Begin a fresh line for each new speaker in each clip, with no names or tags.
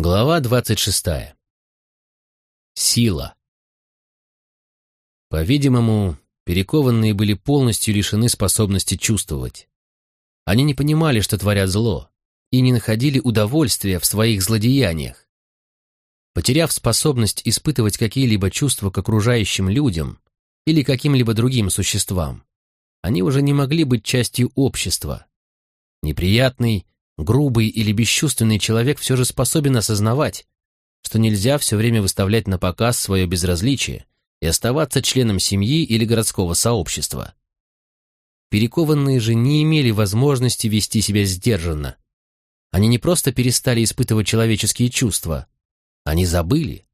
Глава двадцать шестая. Сила. По-видимому, перекованные были полностью лишены способности чувствовать. Они не понимали, что творят зло, и не находили удовольствия в своих злодеяниях. Потеряв способность испытывать какие-либо чувства к окружающим людям или каким-либо другим существам, они уже не могли быть частью общества. Неприятный, грубый или бесчувственный человек все же способен осознавать, что нельзя все время выставлять на показ свое безразличие и оставаться членом семьи или городского сообщества. Перекованные же не имели возможности вести себя сдержанно. Они не просто перестали испытывать человеческие чувства, они забыли,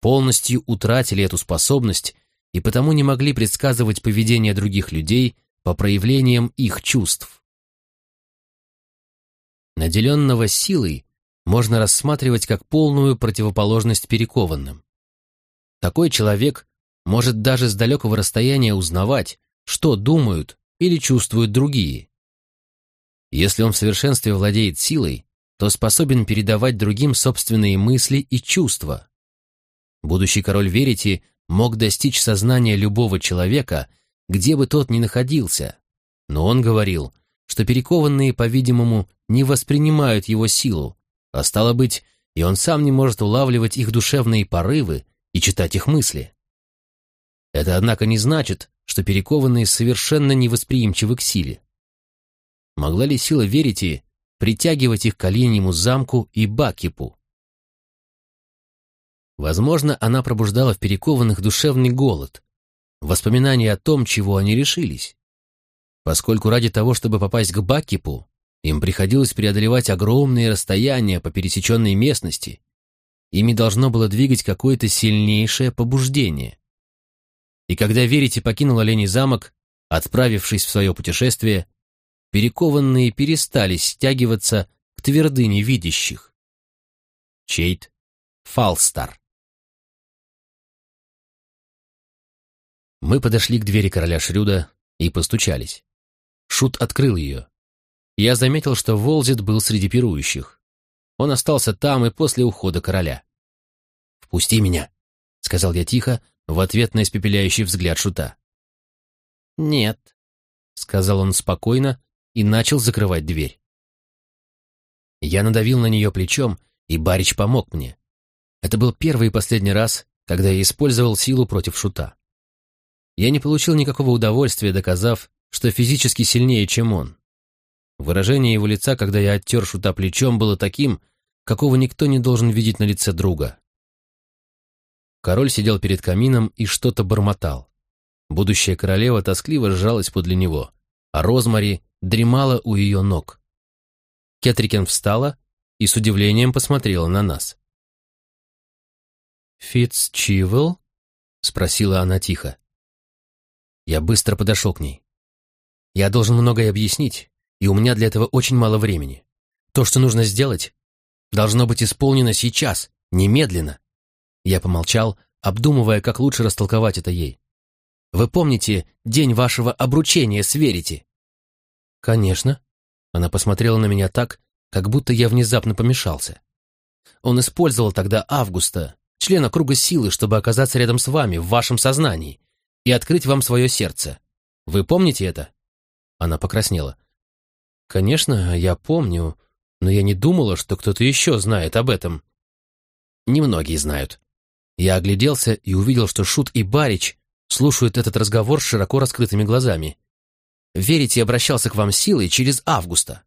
полностью утратили эту способность и потому не могли предсказывать поведение других людей по проявлениям их чувств. Наделенного силой можно рассматривать как полную противоположность перекованным. Такой человек может даже с далекого расстояния узнавать, что думают или чувствуют другие. Если он в совершенстве владеет силой, то способен передавать другим собственные мысли и чувства. Будущий король Верити мог достичь сознания любого человека, где бы тот ни находился, но он говорил, что перекованные, по-видимому, не воспринимают его силу, а стало быть, и он сам не может улавливать их душевные порывы и читать их мысли. Это, однако, не значит, что перекованные совершенно невосприимчивы к силе. Могла ли сила Верити притягивать их к Оленьему замку и Бакипу? Возможно, она пробуждала в перекованных душевный голод, воспоминания о том, чего они решились. Поскольку ради того, чтобы попасть к Бакипу, им приходилось преодолевать огромные расстояния по пересеченной местности. Ими должно было двигать какое-то сильнейшее побуждение. И когда Верите покинул Оленей замок, отправившись в свое путешествие, перекованные перестали стягиваться к твердыне видящих. Чейт Фалстар Мы подошли к двери короля Шрюда и постучались. Шут открыл ее. Я заметил, что Волзит был среди пирующих. Он остался там и после ухода короля. «Впусти меня», — сказал я тихо, в ответ на испепеляющий взгляд Шута.
«Нет», — сказал он спокойно и начал закрывать дверь.
Я надавил на нее плечом, и Барич помог мне. Это был первый и последний раз, когда я использовал силу против Шута. Я не получил никакого удовольствия, доказав, что физически сильнее, чем он. Выражение его лица, когда я оттер шута плечом, было таким, какого никто не должен видеть на лице друга. Король сидел перед камином и что-то бормотал. Будущая королева тоскливо сжалась подле него, а Розмари дремала у ее ног. Кетрикен встала и с удивлением посмотрела на нас.
«Фитц Чивел?» — спросила она тихо.
Я быстро подошел к ней. Я должен многое объяснить, и у меня для этого очень мало времени. То, что нужно сделать, должно быть исполнено сейчас, немедленно. Я помолчал, обдумывая, как лучше растолковать это ей. Вы помните день вашего обручения с Верите?
Конечно.
Она посмотрела на меня так, как будто я внезапно помешался. Он использовал тогда Августа, члена круга силы, чтобы оказаться рядом с вами, в вашем сознании, и открыть вам свое сердце. Вы помните это? Она покраснела.
«Конечно, я помню, но я не думала, что кто-то еще знает об этом».
«Немногие знают». Я огляделся и увидел, что Шут и Барич слушают этот разговор с широко раскрытыми глазами. «Верите, обращался к вам силой через Августа.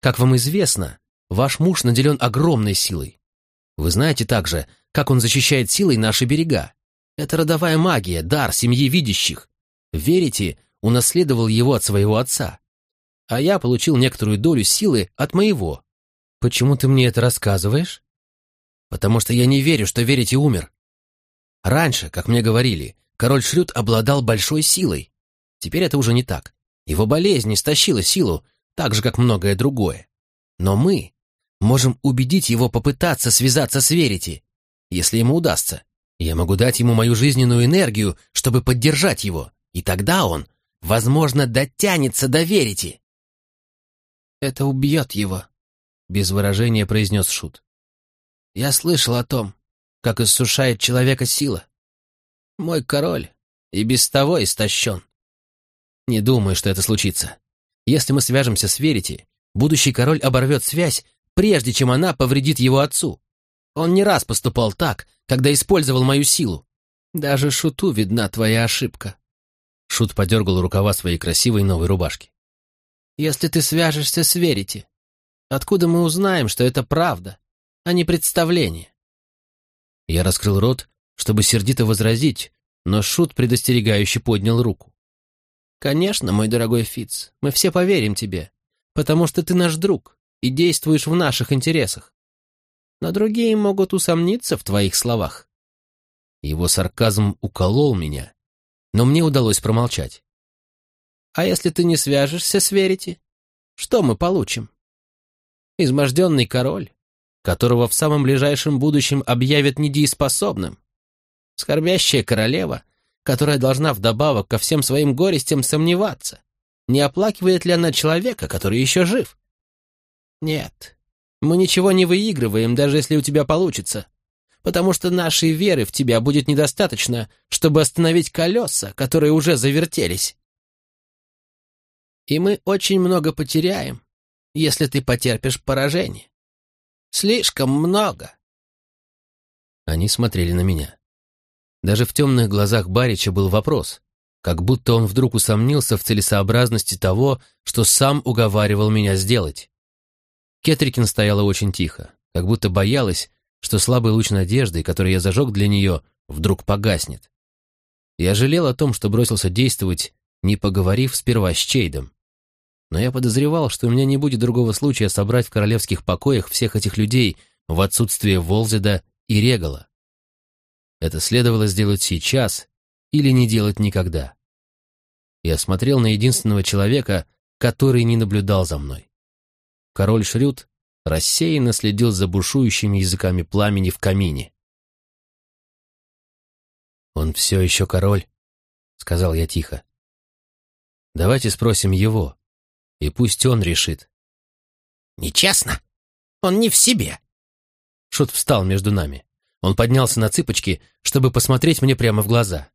Как вам известно, ваш муж наделен огромной силой. Вы знаете также, как он защищает силой наши берега. Это родовая магия, дар семьи видящих. Верите, унаследовал его от своего отца а я получил некоторую долю силы от моего.
Почему ты мне это рассказываешь?
Потому что я не верю, что верите умер. Раньше, как мне говорили, король Шрюд обладал большой силой. Теперь это уже не так. Его болезнь истощила силу, так же, как многое другое. Но мы можем убедить его попытаться связаться с Верите, если ему удастся. Я могу дать ему мою жизненную энергию, чтобы поддержать его, и тогда он, возможно, дотянется до Верите.
«Это убьет его», — без выражения произнес Шут.
я слышал о том, как иссушает человека сила. Мой король и без того истощен. Не думаю, что это случится. Если мы свяжемся с Верити, будущий король оборвет связь, прежде чем она повредит его отцу. Он не раз поступал так, когда использовал мою силу. Даже Шуту видна твоя ошибка. Шут подергал рукава своей красивой новой рубашки. Если ты свяжешься с Верити, откуда мы узнаем, что это правда, а не представление? Я раскрыл рот, чтобы сердито возразить, но Шут предостерегающе поднял руку. «Конечно, мой дорогой Фиц, мы все поверим тебе, потому что ты наш друг и действуешь в наших интересах. Но другие могут усомниться в твоих словах». Его сарказм уколол меня, но мне удалось промолчать. «А если ты не свяжешься с Верити, что мы получим?» Изможденный король, которого в самом ближайшем будущем объявят недееспособным. Скорбящая королева, которая должна вдобавок ко всем своим горестям сомневаться, не оплакивает ли она человека, который еще жив. Нет, мы ничего не выигрываем, даже если у тебя получится, потому что нашей веры в тебя будет недостаточно, чтобы остановить колеса, которые уже завертелись. И мы очень много потеряем, если ты потерпишь поражение. Слишком много. Они смотрели на меня. Даже в темных глазах Барича был вопрос, как будто он вдруг усомнился в целесообразности того, что сам уговаривал меня сделать. Кетрикин стояла очень тихо, как будто боялась, что слабый луч надежды, который я зажег для нее, вдруг погаснет. Я жалел о том, что бросился действовать, не поговорив сперва с Чейдом. Но я подозревал, что у меня не будет другого случая собрать в королевских покоях всех этих людей в отсутствие Волзеда и Регала. Это следовало сделать сейчас или не делать никогда. Я смотрел на единственного человека, который не наблюдал за мной. Король Шрюд рассеянно следил за бушующими языками пламени в камине. «Он все еще король», — сказал я тихо. «Давайте спросим его, и пусть он решит».
«Нечестно. Он не в себе».
Шут встал между нами. Он поднялся на цыпочки, чтобы посмотреть мне прямо в глаза.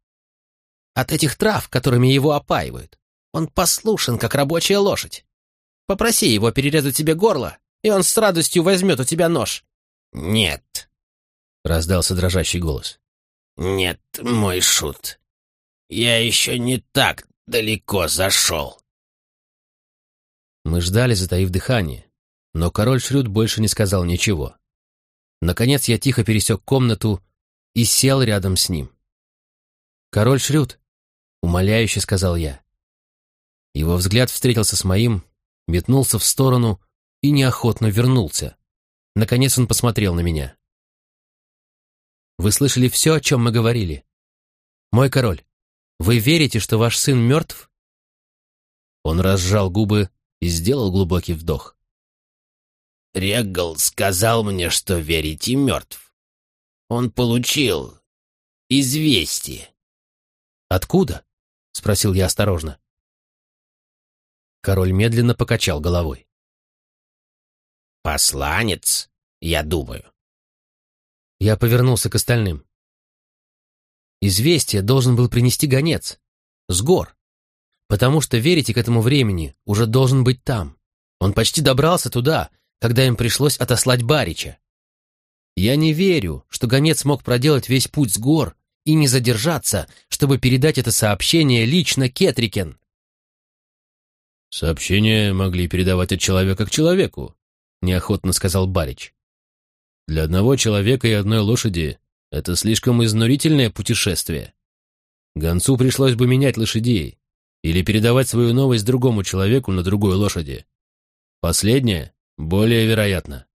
От этих трав, которыми его опаивают, он послушен, как рабочая лошадь. Попроси его перерезать тебе горло, и он с радостью возьмет у тебя нож.
«Нет», —
раздался дрожащий голос.
«Нет, мой шут, я еще не так далеко зашел».
Мы ждали, затаив дыхание, но король Шрюд больше не сказал ничего. Наконец я тихо пересек комнату и сел рядом с ним. «Король Шрюд», — умоляюще сказал я. Его взгляд встретился с моим, метнулся в сторону и неохотно вернулся. Наконец он посмотрел на меня. «Вы слышали все, о чем мы говорили? Мой король, вы верите, что ваш сын мертв?» Он разжал губы и сделал глубокий вдох.
Регал сказал мне, что верите мертв. Он получил известие.
«Откуда?» — спросил я осторожно. Король медленно покачал головой.
«Посланец, я думаю».
Я повернулся к остальным. Известие должен был принести гонец. С гор. Потому что, верите, к этому времени уже должен быть там. Он почти добрался туда, когда им пришлось отослать Барича. Я не верю, что гонец мог проделать весь путь с гор и не задержаться, чтобы передать это сообщение лично Кетрикен.
«Сообщения могли передавать от человека к человеку», — неохотно сказал Барич. «Для одного человека и одной лошади это слишком изнурительное путешествие. Гонцу пришлось бы менять лошадей или передавать свою новость другому человеку на другой лошади. Последнее более вероятно.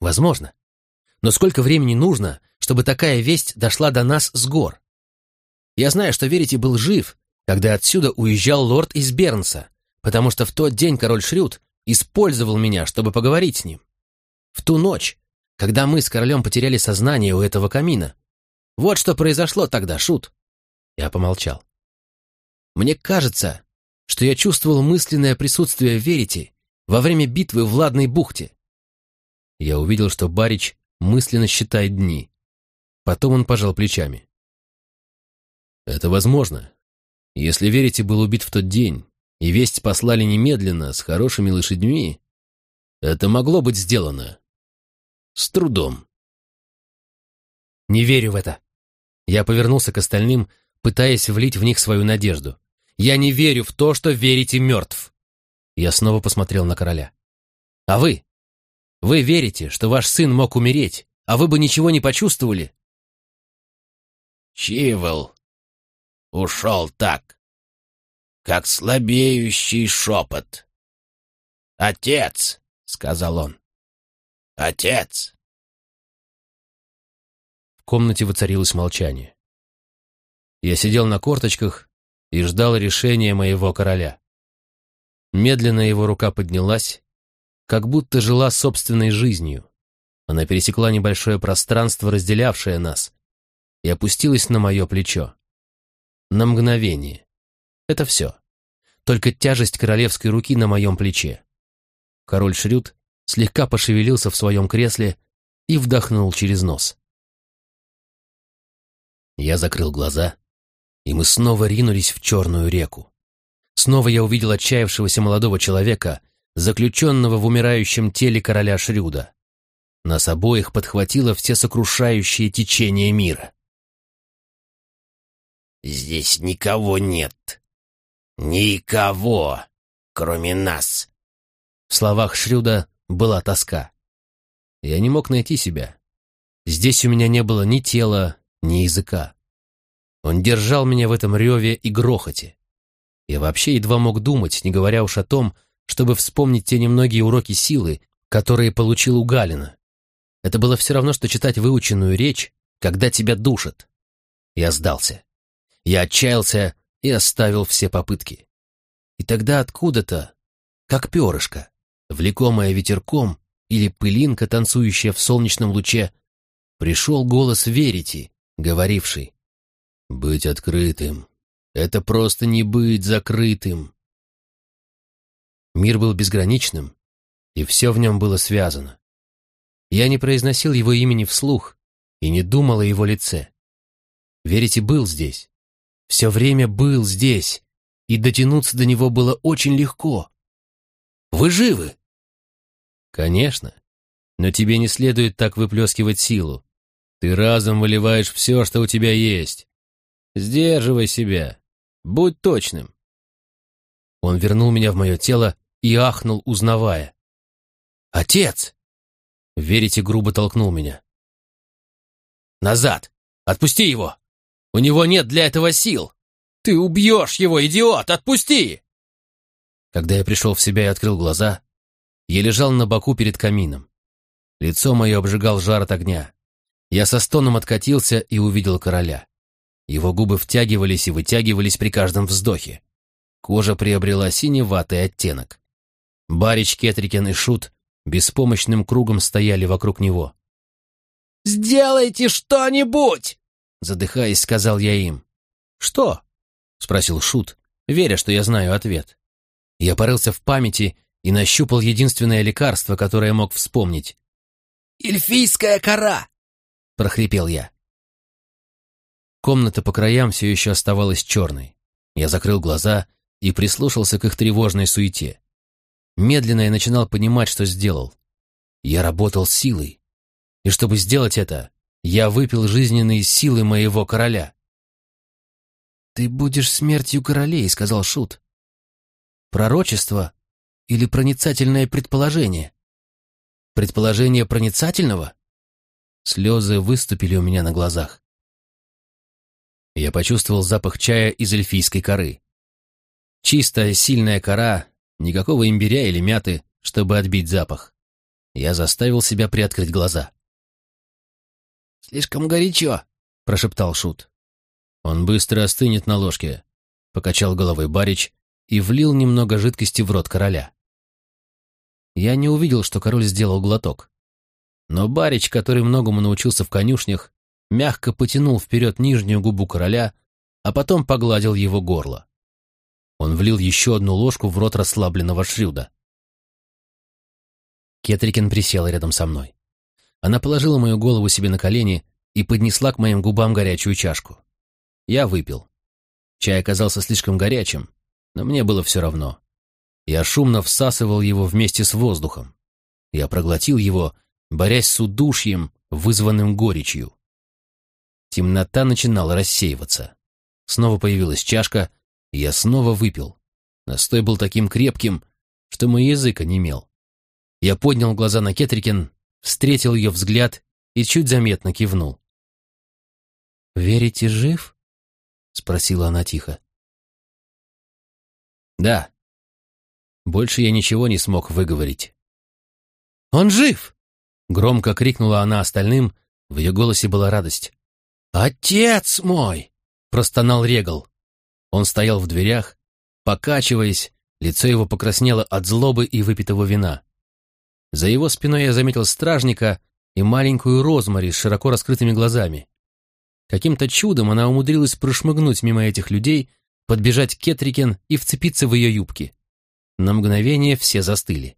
Возможно. Но сколько времени нужно, чтобы такая весть дошла до нас с гор? Я знаю, что Верите был жив, когда отсюда уезжал лорд из Бернса, потому что в тот день король Шрюд использовал меня, чтобы поговорить с ним. В ту ночь, когда мы с королем потеряли сознание у этого камина. Вот что произошло тогда, Шут. Я помолчал. Мне кажется, что я чувствовал мысленное присутствие Верите во время битвы в Ладной бухте. Я увидел, что Барич мысленно считает дни. Потом он пожал плечами. Это возможно. Если верите, был убит в тот день, и весть послали немедленно, с хорошими лошадьми, это могло быть сделано. С трудом. Не верю в это. Я повернулся к остальным, пытаясь влить в них свою надежду. Я не верю в то, что верите мертв. Я снова посмотрел на короля. А вы? Вы верите, что ваш сын мог умереть, а вы бы ничего не почувствовали?
Чивол ушел так, как слабеющий шепот. «Отец!» — сказал он. «Отец!»
В комнате воцарилось молчание. Я сидел на корточках и ждал решения моего короля. Медленно его рука поднялась, как будто жила собственной жизнью. Она пересекла небольшое пространство, разделявшее нас, и опустилась на мое плечо. На мгновение. Это все. Только тяжесть королевской руки на моем плече. Король Шрюд слегка пошевелился в своем кресле и вдохнул через нос. Я закрыл глаза, и мы снова ринулись в черную реку. Снова я увидел отчаявшегося молодого человека, заключенного в умирающем теле короля Шрюда. Нас обоих подхватило все сокрушающее течение мира.
«Здесь никого нет. Никого, кроме нас!»
В словах Шрюда была тоска. Я не мог найти себя. Здесь у меня не было ни тела, ни языка. Он держал меня в этом реве и грохоте. Я вообще едва мог думать, не говоря уж о том, чтобы вспомнить те немногие уроки силы, которые получил у Галина. Это было все равно, что читать выученную речь, когда тебя душат. Я сдался. Я отчаялся и оставил все попытки. И тогда откуда-то, как перышко, влекомое ветерком или пылинка, танцующая в солнечном луче, пришел голос Верити, говоривший «Быть открытым — это просто не быть закрытым». Мир был безграничным, и все в нем было связано. Я не произносил его имени вслух и не думал о его лице. Верите был здесь, все время был здесь, и дотянуться до него было очень легко. Вы живы? Конечно. Но тебе не следует так выплескивать силу. Ты разом выливаешь все, что у тебя есть. Сдерживай себя. Будь точным. Он вернул меня в мое тело и ахнул, узнавая. «Отец!» Верите грубо толкнул меня. «Назад! Отпусти его!» У него нет для этого сил. Ты убьешь его, идиот! Отпусти!» Когда я пришел в себя и открыл глаза, я лежал на боку перед камином. Лицо мое обжигал жар от огня. Я со стоном откатился и увидел короля. Его губы втягивались и вытягивались при каждом вздохе. Кожа приобрела синеватый оттенок. Барич, Кетрикен и Шут беспомощным кругом стояли вокруг него. «Сделайте что-нибудь!» Задыхаясь, сказал я им. «Что?» — спросил Шут, веря, что я знаю ответ. Я порылся в памяти и нащупал единственное лекарство, которое мог вспомнить. «Эльфийская кора!» — прохрипел я. Комната по краям все еще оставалась черной. Я закрыл глаза и прислушался к их тревожной суете. Медленно я начинал понимать, что сделал. Я работал силой. И чтобы сделать это, я выпил жизненные силы моего короля. «Ты будешь смертью королей», — сказал Шут. «Пророчество или проницательное предположение?» «Предположение проницательного?» Слезы выступили у меня на глазах. Я почувствовал запах чая из эльфийской коры. Чистая, сильная кора, никакого имбиря или мяты, чтобы отбить запах. Я заставил себя приоткрыть глаза. «Слишком горячо», — прошептал Шут. «Он быстро остынет на ложке», — покачал головой Барич и влил немного жидкости в рот короля. Я не увидел, что король сделал глоток. Но Барич, который многому научился в конюшнях, мягко потянул вперед нижнюю губу короля, а потом погладил его горло. Он влил еще одну ложку в рот расслабленного Шрюда. Кетрикин присела рядом со мной. Она положила мою голову себе на колени и поднесла к моим губам горячую чашку. Я выпил. Чай оказался слишком горячим, но мне было все равно. Я шумно всасывал его вместе с воздухом. Я проглотил его, борясь с удушьем, вызванным горечью. Темнота начинала рассеиваться. Снова появилась чашка, и я снова выпил. Настой был таким крепким, что мой язык онемел. Я поднял глаза на Кетрикен, встретил ее взгляд и чуть заметно кивнул. «Верите, жив?» — спросила она тихо. «Да». Больше я ничего не смог выговорить. «Он жив!» — громко крикнула она остальным, в ее голосе была радость. «Отец мой!» — простонал Регал. Он стоял в дверях, покачиваясь, лицо его покраснело от злобы и выпитого вина. За его спиной я заметил стражника и маленькую Розмари с широко раскрытыми глазами. Каким-то чудом она умудрилась прошмыгнуть мимо этих людей, подбежать к Кетрикен и вцепиться в ее юбки. На мгновение все застыли.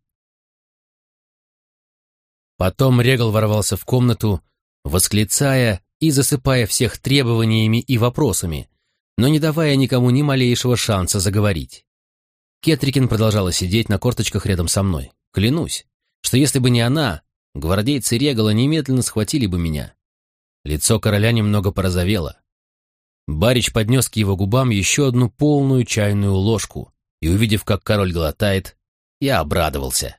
Потом Регал ворвался в комнату, восклицая и засыпая всех требованиями и вопросами, но не давая никому ни малейшего шанса заговорить. Кетрикин продолжала сидеть на корточках рядом со мной. Клянусь, что если бы не она, гвардейцы Регала немедленно схватили бы меня. Лицо короля немного порозовело. Барич поднес к его губам еще одну полную чайную ложку, и, увидев, как король глотает, я обрадовался.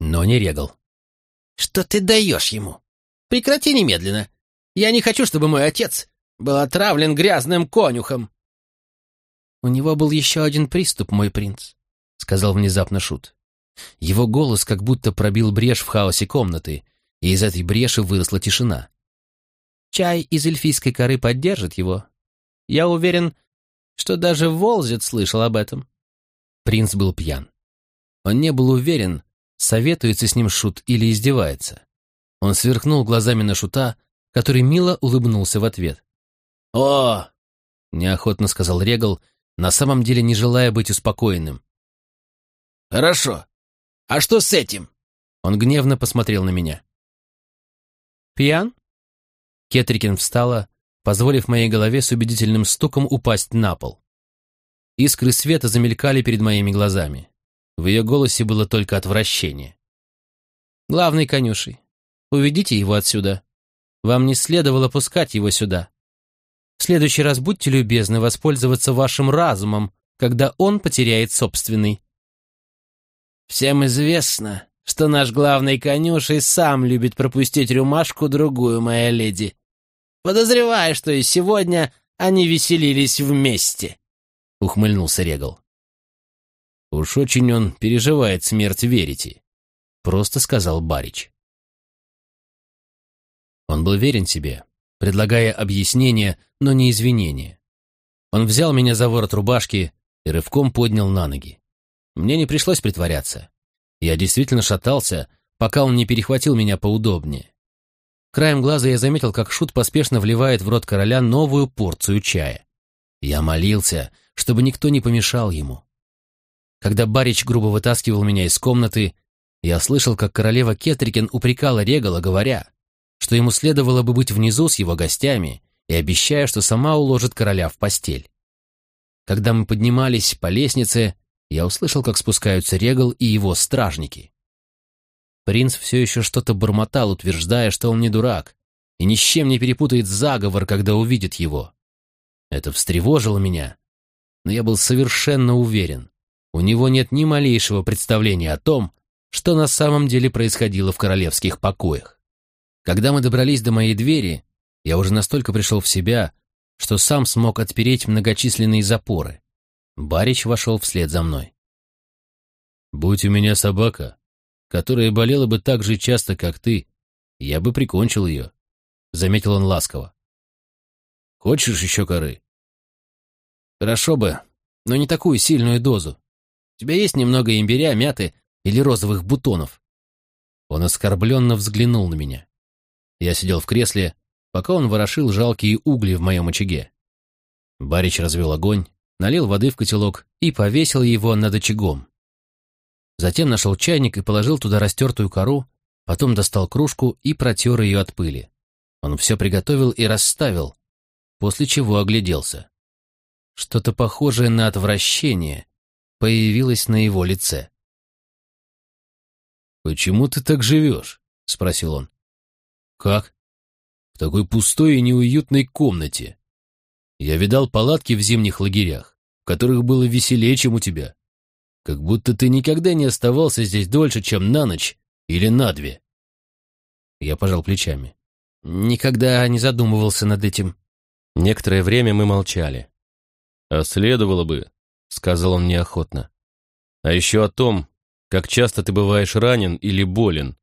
Но не Регал.
«Что ты даешь ему? Прекрати немедленно. Я не хочу, чтобы мой отец был отравлен грязным конюхом».
«У него был еще один приступ, мой принц», — сказал внезапно Шут. Его голос как будто пробил брешь в хаосе комнаты, и из этой бреши выросла тишина. Чай из эльфийской коры поддержит его. Я уверен, что даже Волзет слышал об этом. Принц был пьян. Он не был уверен, советуется с ним Шут или издевается. Он сверкнул глазами на Шута, который мило улыбнулся в ответ.
«О!»
— неохотно сказал Регал, на самом деле не желая быть успокоенным.
«Хорошо. А что с этим?»
Он гневно посмотрел на меня. «Пьян?» Кетрикин встала, позволив моей голове с убедительным стуком упасть на пол. Искры света замелькали перед моими глазами. В ее голосе было только отвращение. «Главный конюшей, уведите его отсюда. Вам не следовало пускать его сюда. В следующий раз будьте любезны воспользоваться вашим разумом, когда он потеряет собственный».
«Всем известно, что наш главный конюшей сам любит пропустить рюмашку-другую, моя леди. Подозреваю, что и сегодня они веселились вместе», — ухмыльнулся Регал.
«Уж очень он переживает смерть Верите», — просто сказал Барич. Он был верен себе, предлагая объяснение, но не извинения. Он взял меня за ворот рубашки и рывком поднял на ноги. Мне не пришлось притворяться. Я действительно шатался, пока он не перехватил меня поудобнее. Краем глаза я заметил, как Шут поспешно вливает в рот короля новую порцию чая. Я молился, чтобы никто не помешал ему. Когда Барич грубо вытаскивал меня из комнаты, я слышал, как королева Кетрикен упрекала Регала, говоря, что ему следовало бы быть внизу с его гостями и обещая, что сама уложит короля в постель. Когда мы поднимались по лестнице, я услышал, как спускаются Регал и его стражники. Принц все еще что-то бормотал, утверждая, что он не дурак и ни с чем не перепутает заговор, когда увидит его. Это встревожило меня, но я был совершенно уверен, у него нет ни малейшего представления о том, что на самом деле происходило в королевских покоях. Когда мы добрались до моей двери, я уже настолько пришел в себя, что сам смог отпереть многочисленные запоры. Барич вошел вслед за мной. «Будь у меня собака, которая болела бы так же часто, как ты, я бы прикончил ее», — заметил он ласково. «Хочешь еще коры?» «Хорошо бы, но не такую сильную дозу. У тебя есть немного имбиря, мяты или розовых бутонов?» Он оскорбленно взглянул на меня. Я сидел в кресле, пока он ворошил жалкие угли в моем очаге. Барич развел огонь, налил воды в котелок и повесил его над очагом. Затем нашел чайник и положил туда растертую кору, потом достал кружку и протер ее от пыли. Он все приготовил и расставил, после чего огляделся. Что-то похожее на отвращение появилось на его лице.
«Почему ты так живешь?» — спросил он.
«Как?»
«В такой пустой и неуютной комнате. Я видал палатки в зимних лагерях, в которых было веселее, чем у тебя. Как будто ты никогда не оставался здесь дольше, чем на ночь или на две».
Я пожал плечами. Никогда не задумывался над этим.
Некоторое время мы молчали. «А следовало бы», — сказал он неохотно. «А еще о том, как часто ты бываешь ранен или болен?»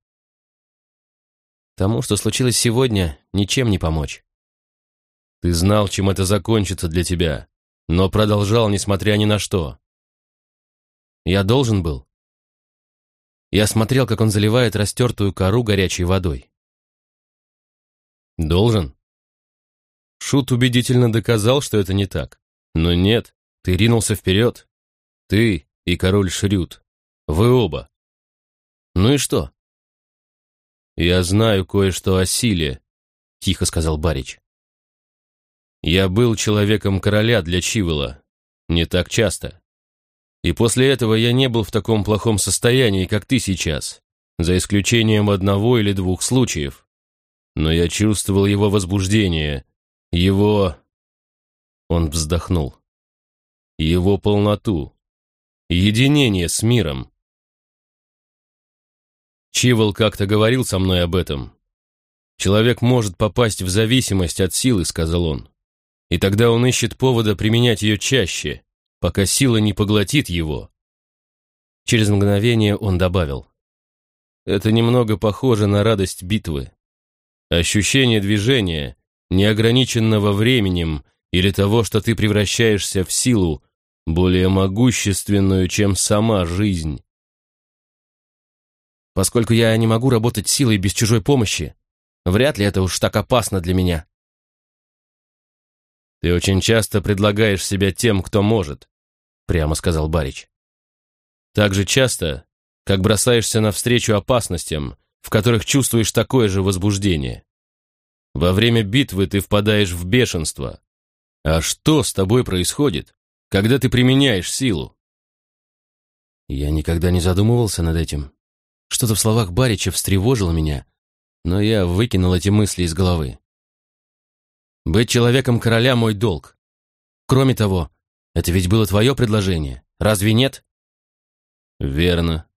«Тому, что случилось сегодня, ничем не помочь».
«Ты знал, чем это закончится для тебя, но продолжал, несмотря ни на что».
«Я должен был». Я смотрел, как он заливает растертую кору горячей водой.
Должен? Шут убедительно доказал, что это не так. Но нет, ты ринулся вперед. Ты и король Шрют. Вы оба.
Ну и что?
Я знаю кое-что о силе, тихо сказал Барич. Я был человеком короля для Чивела. Не так часто. И после этого я не был в таком плохом состоянии, как ты сейчас, за исключением одного или двух случаев но я чувствовал его возбуждение, его... Он вздохнул. Его полноту, единение с миром. Чивол как-то говорил со мной об этом. Человек может попасть в зависимость от силы, сказал он. И тогда он ищет повода применять ее чаще, пока сила не поглотит его. Через мгновение он добавил. Это немного похоже на радость битвы. Ощущение движения, неограниченного временем или того, что ты превращаешься в силу, более могущественную, чем сама жизнь.
Поскольку я не могу работать силой без чужой помощи, вряд ли это уж так опасно для меня.
«Ты очень часто предлагаешь себя тем, кто может», — прямо сказал Барич. «Так же часто, как бросаешься навстречу опасностям, в которых чувствуешь такое же возбуждение. Во время битвы ты впадаешь в бешенство. А что с тобой происходит, когда ты применяешь силу?
Я никогда не задумывался над этим. Что-то в словах Барича встревожило меня, но я выкинул эти мысли из головы. Быть человеком короля — мой долг. Кроме того, это ведь было твое предложение, разве нет?
Верно.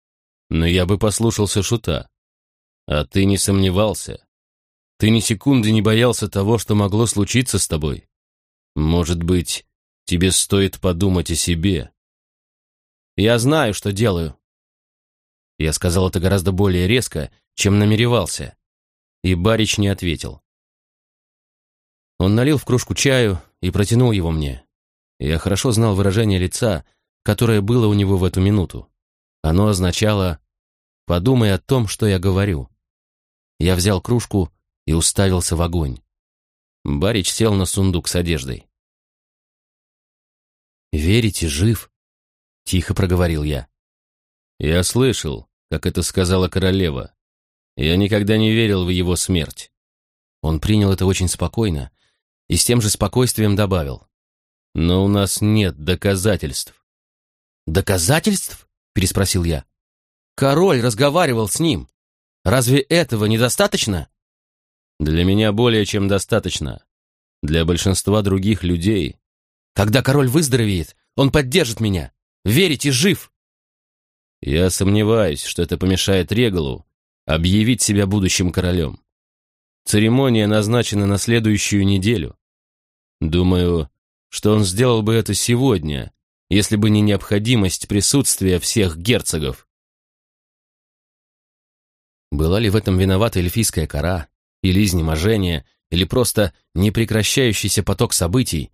Но я бы послушался шута. А ты не сомневался. Ты ни секунды не боялся того, что могло случиться с тобой. Может быть, тебе стоит подумать о себе.
Я знаю, что делаю. Я сказал это гораздо более резко, чем намеревался. И Барич не ответил. Он налил в кружку чаю и протянул его мне. Я хорошо знал выражение лица, которое было у него в эту минуту. Оно означало «подумай о том, что я говорю». Я взял кружку и уставился в огонь. Барич сел на сундук с одеждой. «Верите, жив?» — тихо проговорил я.
«Я слышал, как это сказала королева. Я никогда не верил в его смерть».
Он принял это очень спокойно и с тем же спокойствием добавил.
«Но у нас нет доказательств».
«Доказательств?» — переспросил я. «Король разговаривал с ним. Разве этого недостаточно?»
Для меня более чем достаточно. Для большинства других людей.
Когда король выздоровеет, он поддержит меня. Верите, жив.
Я сомневаюсь, что это помешает Регалу объявить себя будущим королем. Церемония назначена на следующую неделю. Думаю, что он сделал бы это сегодня, если бы не необходимость присутствия всех герцогов.
Была ли в этом виновата эльфийская кора? или изнеможение, или просто непрекращающийся поток событий,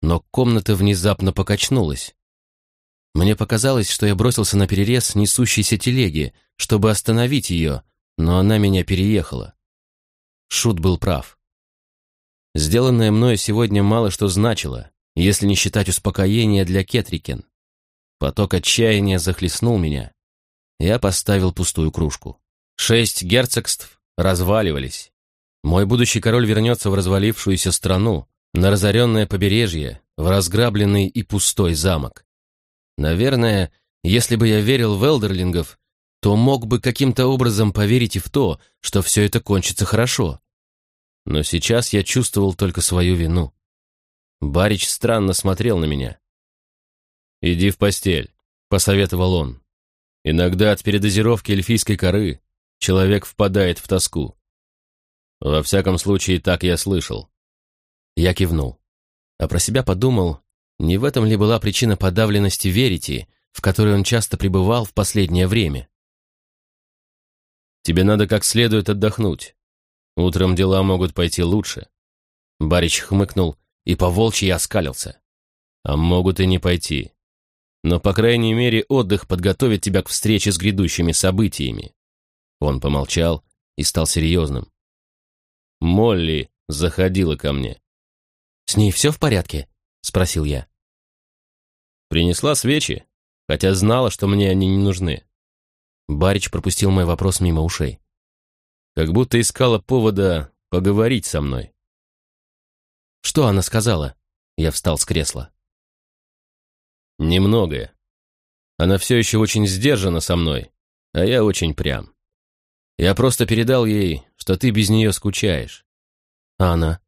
но комната внезапно покачнулась. Мне показалось, что я бросился на перерез несущейся телеги, чтобы остановить ее, но она меня переехала. Шут был прав. Сделанное мною сегодня мало что значило, если не считать успокоения для Кетрикен. Поток отчаяния захлестнул меня. Я поставил пустую кружку. Шесть герцогств разваливались. Мой будущий король вернется в развалившуюся страну, на разоренное побережье, в разграбленный и пустой замок. Наверное, если бы я верил в элдерлингов, то мог бы каким-то образом поверить и в то, что все это кончится хорошо. Но сейчас я чувствовал только свою вину. Барич странно смотрел на меня. «Иди в постель», — посоветовал он. «Иногда от передозировки эльфийской коры человек впадает в тоску». Во всяком случае, так я слышал. Я кивнул. А про себя подумал, не в этом ли была причина подавленности Верити, в которой он часто пребывал в последнее время. «Тебе надо как следует отдохнуть. Утром дела могут пойти лучше». Барич хмыкнул и по волчьи оскалился. «А могут и не пойти. Но, по крайней мере, отдых подготовит тебя к встрече с грядущими событиями». Он помолчал и стал серьезным. «Молли заходила ко мне». «С ней все в порядке?» — спросил я. «Принесла свечи, хотя знала, что мне они не нужны». Барич пропустил мой вопрос мимо ушей. Как будто искала повода поговорить со мной. «Что она сказала?» Я встал с кресла. «Немногое. Она все еще очень сдержана со мной, а я очень прям. Я просто передал ей, что ты без нее скучаешь. А она?»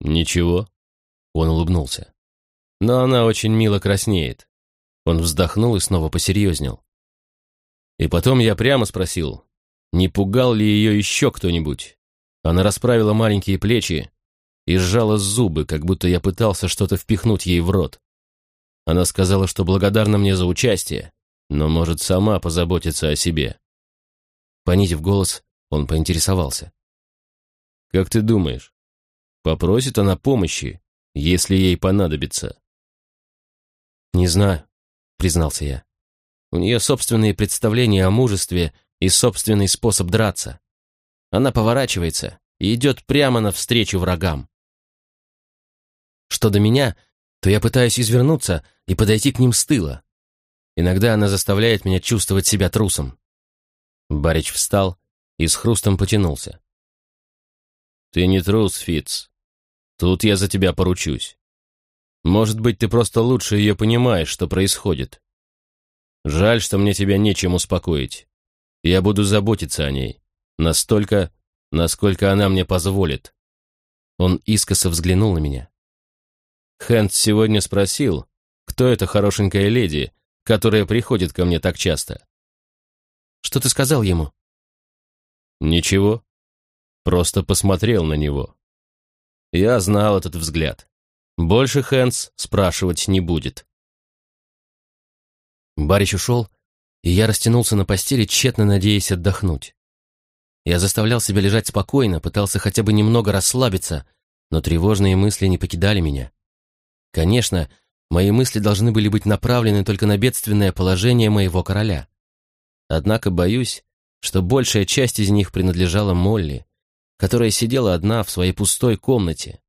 «Ничего», — он улыбнулся. «Но она очень мило краснеет». Он вздохнул и снова посерьезнел. И потом я прямо спросил, не пугал ли ее еще кто-нибудь. Она расправила маленькие плечи и сжала зубы, как будто я пытался что-то впихнуть ей в рот. Она сказала, что благодарна мне за участие, но может сама позаботиться о себе. Понизив голос, он поинтересовался. «Как ты думаешь, попросит она помощи, если ей понадобится?» «Не знаю», — признался я. «У нее собственные представления о мужестве и собственный способ драться. Она поворачивается и идет прямо навстречу врагам. Что до меня, то я пытаюсь извернуться и подойти к ним с тыла. Иногда она заставляет меня чувствовать себя трусом. Барич встал и с хрустом потянулся. «Ты не трус, Фиц. Тут я за тебя поручусь. Может быть, ты просто лучше ее понимаешь, что происходит. Жаль, что мне тебя нечем успокоить. Я буду заботиться о ней. Настолько, насколько она мне позволит». Он искоса взглянул на меня. Хэнд сегодня спросил, кто эта хорошенькая леди, которая приходит ко мне так часто. «Что ты сказал ему?» «Ничего. Просто посмотрел на него. Я знал этот взгляд. Больше Хэнс спрашивать не будет». Барич ушел, и я растянулся на постели, тщетно надеясь отдохнуть. Я заставлял себя лежать спокойно, пытался хотя бы немного расслабиться, но тревожные мысли не покидали меня. Конечно, мои мысли должны были быть направлены только на бедственное положение моего короля. Однако боюсь, что большая часть из них принадлежала Молли, которая сидела одна в своей пустой комнате.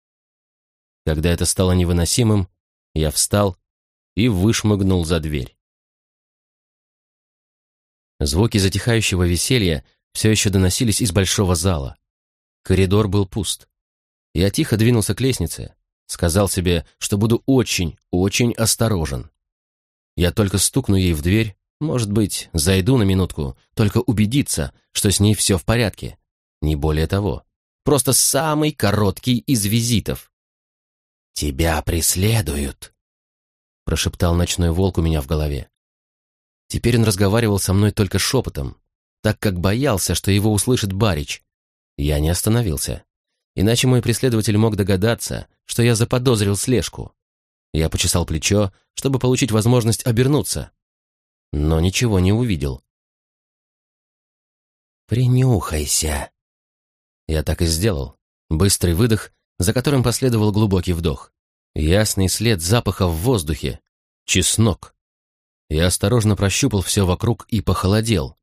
Когда это стало невыносимым, я встал и вышмыгнул за дверь. Звуки затихающего веселья все еще доносились из большого зала. Коридор был пуст. Я тихо двинулся к лестнице, сказал себе, что буду очень, очень осторожен. Я только стукну ей в дверь, может быть, зайду на минутку, только убедиться, что с ней все в порядке. Не более того. Просто самый короткий из визитов. «Тебя преследуют», — прошептал ночной волк у меня в голове. Теперь он разговаривал со мной только шепотом, так как боялся, что его услышит Барич. Я не остановился. Иначе мой преследователь мог догадаться, что я заподозрил слежку. Я почесал плечо, чтобы получить возможность обернуться, но ничего не увидел. «Принюхайся!» Я так и сделал. Быстрый выдох, за которым последовал глубокий вдох. Ясный след запаха в воздухе. Чеснок. Я осторожно прощупал все вокруг и похолодел.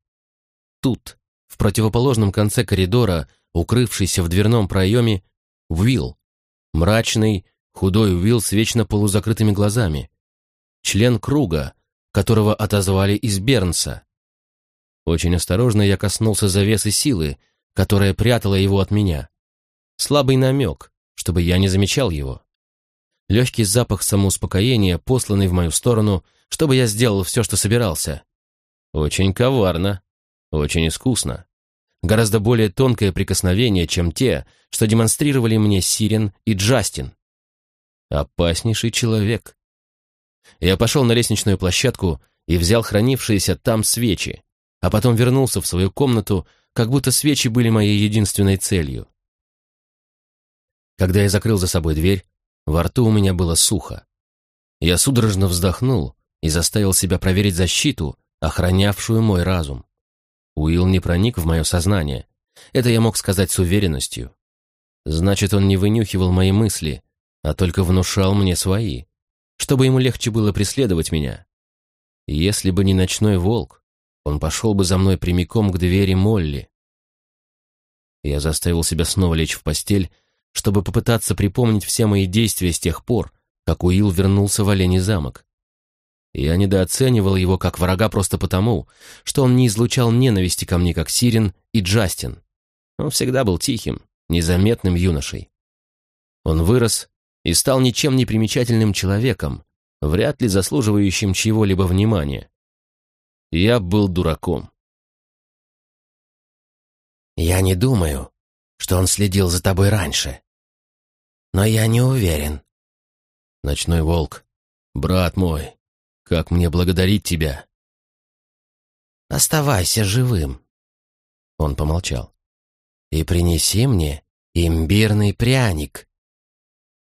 Тут, в противоположном конце коридора, укрывшийся в дверном проеме, Уилл. Мрачный, худой Уилл с вечно полузакрытыми глазами. Член круга, которого отозвали из Бернса. Очень осторожно я коснулся завесы силы, которая прятала его от меня. Слабый намек, чтобы я не замечал его. Легкий запах самоуспокоения, посланный в мою сторону, чтобы я сделал все, что собирался. Очень коварно, очень искусно. Гораздо более тонкое прикосновение, чем те, что демонстрировали мне Сирен и Джастин. Опаснейший человек. Я пошел на лестничную площадку и взял хранившиеся там свечи, а потом вернулся в свою комнату, как будто свечи были моей единственной целью. Когда я закрыл за собой дверь, во рту у меня было сухо. Я судорожно вздохнул и заставил себя проверить защиту, охранявшую мой разум. Уилл не проник в мое сознание. Это я мог сказать с уверенностью. Значит, он не вынюхивал мои мысли, а только внушал мне свои, чтобы ему легче было преследовать меня. Если бы не ночной волк, он пошел бы за мной прямиком к двери Молли. Я заставил себя снова лечь в постель, чтобы попытаться припомнить все мои действия с тех пор, как Уилл вернулся в Оленей замок. Я недооценивал его как врага просто потому, что он не излучал ненависти ко мне, как Сирен и Джастин. Он всегда был тихим, незаметным юношей. Он вырос и стал ничем не примечательным человеком, вряд ли заслуживающим чьего-либо внимания. Я был дураком.
«Я не думаю, что он следил за тобой раньше. Но я не уверен».
«Ночной волк, брат мой, как мне благодарить тебя?»
«Оставайся живым», — он помолчал, «и принеси мне имбирный пряник».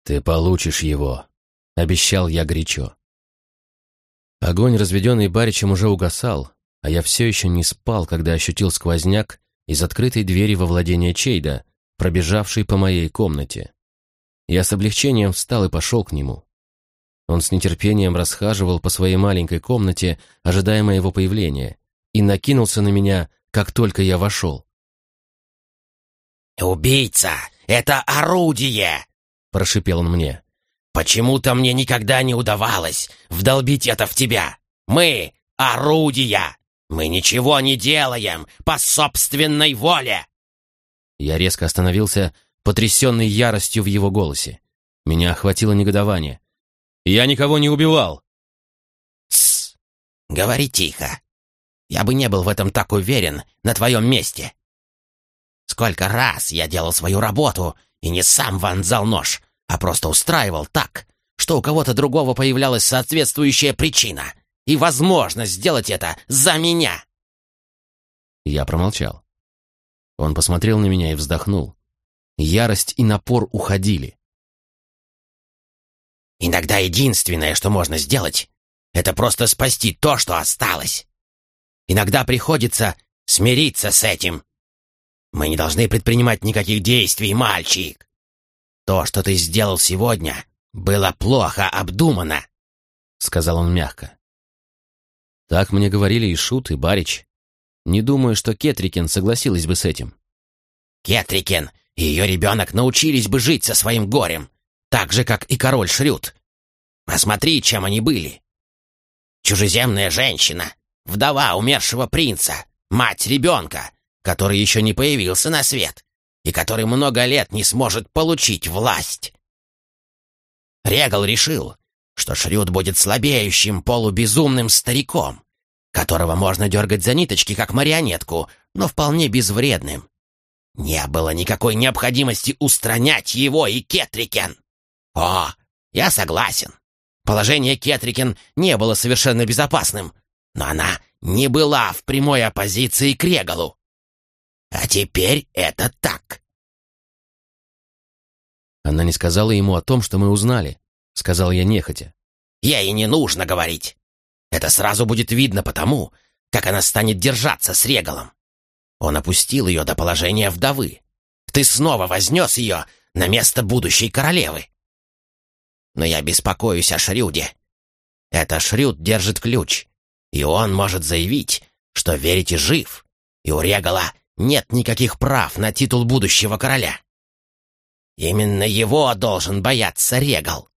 «Ты получишь его», — обещал я горячо. Огонь, разведенный Баричем, уже угасал, а я все еще не спал, когда ощутил сквозняк из открытой двери во владение Чейда, пробежавший по моей комнате. Я с облегчением встал и пошел к нему. Он с нетерпением расхаживал по своей маленькой комнате, ожидая моего появления, и накинулся на меня, как только я вошел.
«Убийца! Это орудие!» — прошипел он мне. «Почему-то мне никогда не удавалось вдолбить это в тебя. Мы — орудия! Мы ничего не делаем по собственной воле!»
Я резко остановился, потрясенный яростью в его голосе. Меня охватило негодование. «Я никого не убивал!»
«Тссс! Говори тихо. Я бы не был в этом так уверен на твоем месте. Сколько раз я делал свою работу и не сам вонзал нож, а просто устраивал так, что у кого-то другого появлялась соответствующая причина и возможность сделать это за меня.
Я промолчал. Он посмотрел на меня и вздохнул. Ярость и напор уходили.
Иногда единственное, что можно сделать, это просто спасти то, что осталось. Иногда приходится смириться с этим. Мы не должны предпринимать никаких действий, мальчик. «То, что ты сделал сегодня, было плохо обдумано», — сказал он мягко.
Так мне говорили и Шут, и Барич. Не думаю, что Кетрикен согласилась бы с этим.
Кетрикен и ее ребенок научились бы жить со своим горем, так же, как и король Шрют. Посмотри, чем они были. Чужеземная женщина, вдова умершего принца, мать ребенка, который еще не появился на свет и который много лет не сможет получить власть. Регал решил, что Шрюд будет слабеющим, полубезумным стариком, которого можно дергать за ниточки, как марионетку, но вполне безвредным. Не было никакой необходимости устранять его и Кетрикен. О, я согласен. Положение Кетрикен не было совершенно безопасным, но она не была в прямой оппозиции к Регалу. А теперь это так.
Она не сказала ему о том, что мы узнали, сказал я нехотя.
Ей не нужно говорить. Это сразу будет видно потому, как она станет держаться с Регалом. Он опустил ее до положения вдовы. Ты снова вознес ее на место будущей королевы. Но я беспокоюсь о Шрюде. Это Шрюд держит ключ, и он может заявить, что верите жив, и у Регала нет никаких прав на титул будущего короля. Именно его должен бояться Регал.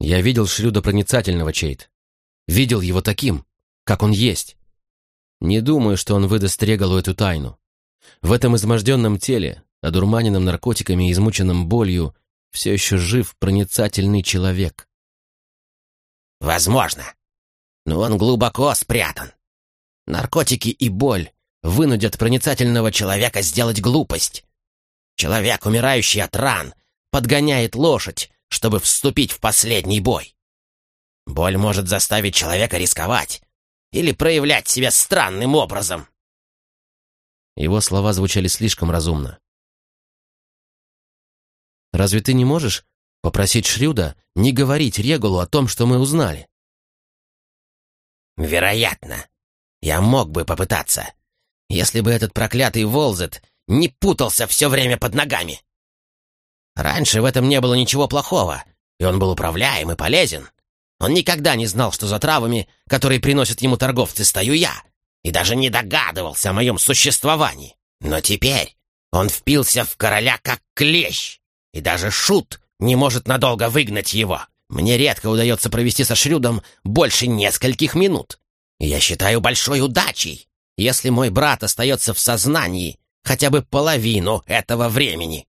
Я видел Шрюда проницательного, Чейт. Видел его таким, как он есть. Не думаю, что он выдаст Регалу эту тайну. В этом изможденном теле, одурманенном наркотиками и измученном болью, все еще жив проницательный человек.
Возможно. Но он глубоко спрятан. Наркотики и боль вынудят проницательного человека сделать глупость. Человек, умирающий от ран, подгоняет лошадь, чтобы вступить в последний бой. Боль может заставить человека рисковать или проявлять себя странным образом.
Его слова звучали слишком разумно. «Разве ты не можешь попросить Шрюда не говорить Регулу о том, что мы узнали?»
«Вероятно. Я мог бы попытаться, если бы этот проклятый Волзет не путался все время под ногами. Раньше в этом не было ничего плохого, и он был управляем и полезен. Он никогда не знал, что за травами, которые приносят ему торговцы, стою я, и даже не догадывался о моем существовании. Но теперь он впился в короля как клещ, и даже шут не может надолго выгнать его. Мне редко удается провести со Шрюдом больше нескольких минут. И я считаю большой удачей, если мой брат остается в сознании хотя бы половину этого времени.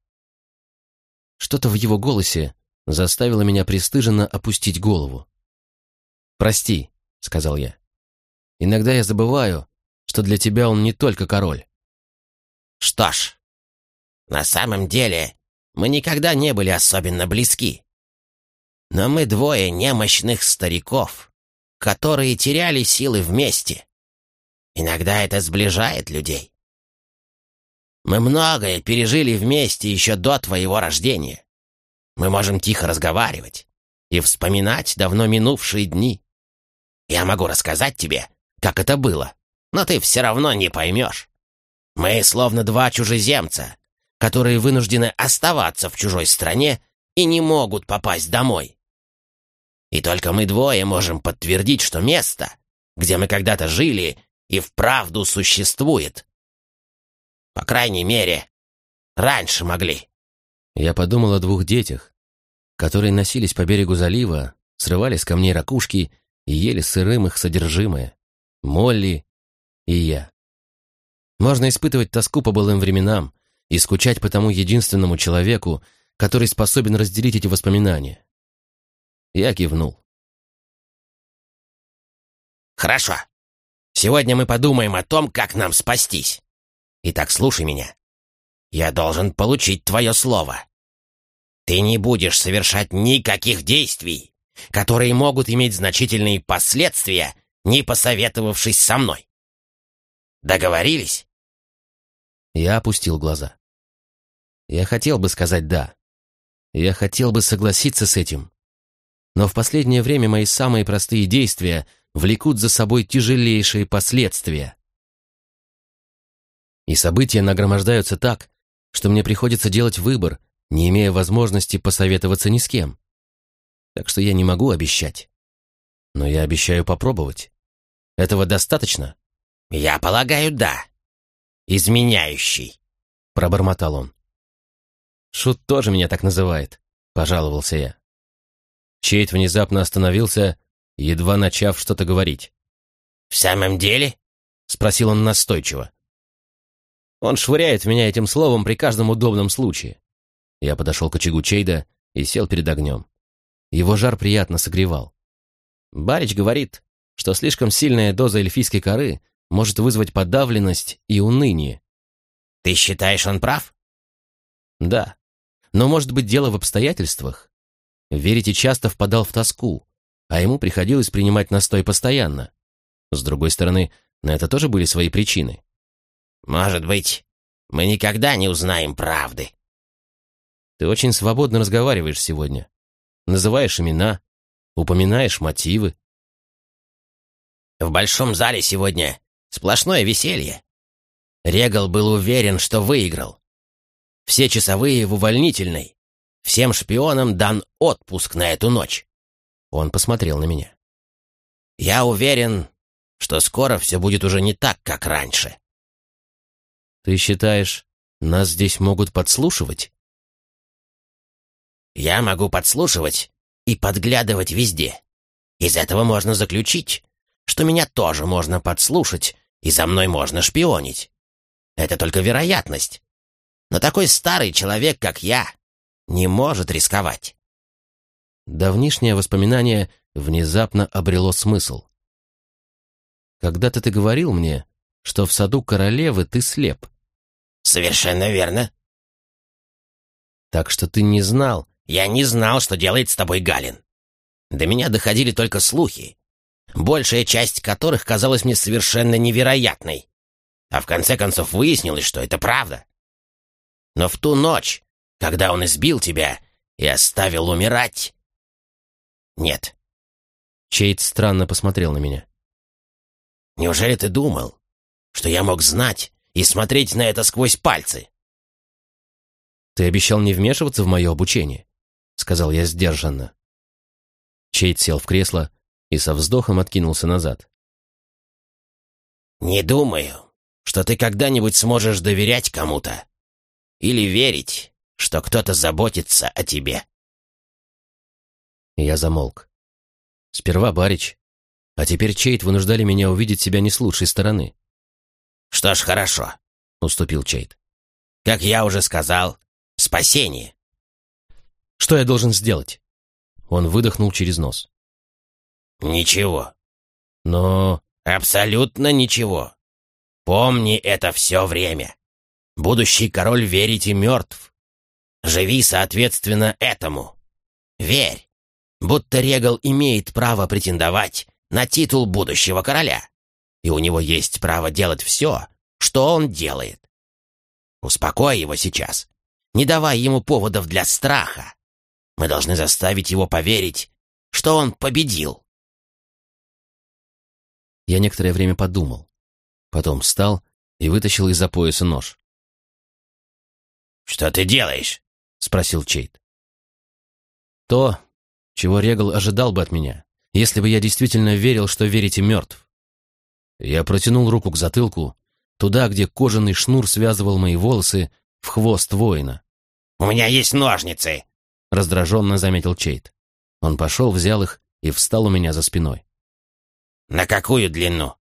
Что-то в его голосе заставило меня пристыженно опустить голову. «Прости», — сказал я. «Иногда я забываю, что для тебя он не только король».
«Что ж, на самом деле мы никогда не были особенно близки. Но мы двое немощных стариков, которые теряли силы вместе. Иногда это сближает людей. Мы многое пережили вместе еще до твоего рождения. Мы можем тихо разговаривать и вспоминать давно минувшие дни. Я могу рассказать тебе, как это было, но ты все равно не поймешь. Мы словно два чужеземца, которые вынуждены оставаться в чужой стране и не могут попасть домой. И только мы двое можем подтвердить, что место, где мы когда-то жили, и вправду существует. По крайней мере, раньше могли.
Я подумал о двух детях, которые носились по берегу залива, срывали с камней ракушки и ели сырым их содержимое. Молли и я. Можно испытывать тоску по былым временам и скучать по тому единственному человеку, который способен разделить эти воспоминания. Я кивнул.
«Хорошо. Сегодня мы подумаем о том, как нам спастись. Итак, слушай меня. Я должен получить твое слово. Ты не будешь совершать никаких действий, которые могут иметь значительные последствия, не посоветовавшись со мной. Договорились?»
Я опустил глаза. Я хотел бы сказать «да». Я хотел бы согласиться с этим. Но в последнее время мои самые простые действия влекут за собой тяжелейшие последствия. И события нагромождаются так, что мне приходится делать выбор, не имея возможности посоветоваться ни с кем. Так что я не могу обещать. Но я обещаю попробовать. Этого достаточно?
Я полагаю, да. Изменяющий,
пробормотал он. Шут тоже меня так называет, пожаловался я. Чейт внезапно остановился, едва начав что-то говорить.
«В самом деле?»
— спросил он настойчиво. Он швыряет меня этим словом при каждом удобном случае. Я подошел к очагу Чейда и сел перед огнем. Его жар приятно согревал. Барич говорит, что слишком сильная доза эльфийской коры может вызвать подавленность и уныние.
«Ты считаешь, он прав?»
«Да. Но может быть дело в обстоятельствах. Верите часто впадал в тоску, а ему приходилось принимать настой постоянно. С другой стороны, на это тоже были свои причины.
«Может быть, мы никогда не узнаем правды».
«Ты очень свободно разговариваешь сегодня. Называешь имена, упоминаешь мотивы».
«В большом зале сегодня сплошное веселье. Регал был уверен, что выиграл. Все часовые в увольнительной. Всем шпионам дан отпуск на эту ночь.
Он посмотрел на меня.
«Я уверен, что скоро все будет уже не так, как раньше».
«Ты считаешь, нас здесь могут подслушивать?»
«Я могу подслушивать и подглядывать везде. Из этого можно заключить, что меня тоже можно подслушать и за мной можно шпионить. Это только вероятность. Но такой старый человек, как я, не может рисковать.
Давнишнее воспоминание внезапно обрело смысл. Когда-то ты говорил мне, что в саду королевы ты слеп.
Совершенно верно.
Так что ты не знал.
Я не знал, что делает с тобой Галин. До меня доходили только слухи, большая часть которых казалась мне совершенно невероятной. А в конце концов выяснилось, что это правда. Но в ту ночь, когда он избил тебя и оставил умирать... Нет.
Чейд странно посмотрел на меня.
Неужели ты думал, что я мог знать и смотреть на это сквозь пальцы?
Ты обещал не вмешиваться в мое обучение, сказал я сдержанно. Чейд сел в кресло и со вздохом откинулся назад.
«Не думаю, что ты когда-нибудь сможешь доверять кому-то или верить, что кто-то заботится о тебе».
Я замолк. Сперва Барич, а теперь Чейд вынуждали меня увидеть себя не с лучшей стороны.
«Что ж, хорошо», — уступил Чейд. «Как я уже сказал, спасение».
«Что я должен сделать?» Он выдохнул через нос.
«Ничего».
«Но...»
«Абсолютно ничего. Помни это все время. Будущий король верить и мертв. Живи соответственно этому. Верь, будто Регал имеет право претендовать на титул будущего короля, и у него есть право делать все, что он делает. Успокой его сейчас, не давай ему поводов для страха. Мы должны заставить его поверить, что он победил.
Я некоторое время подумал. Потом встал и вытащил из-за пояса нож.
«Что ты делаешь?» — спросил Чейт.
«То, чего Регал ожидал бы от меня, если бы я действительно верил, что верите мертв». Я протянул руку к затылку, туда, где кожаный шнур связывал мои волосы в хвост воина.
«У меня есть ножницы!»
Раздраженно заметил Чейт. Он пошел, взял их и встал у меня за спиной.
«На какую длину?»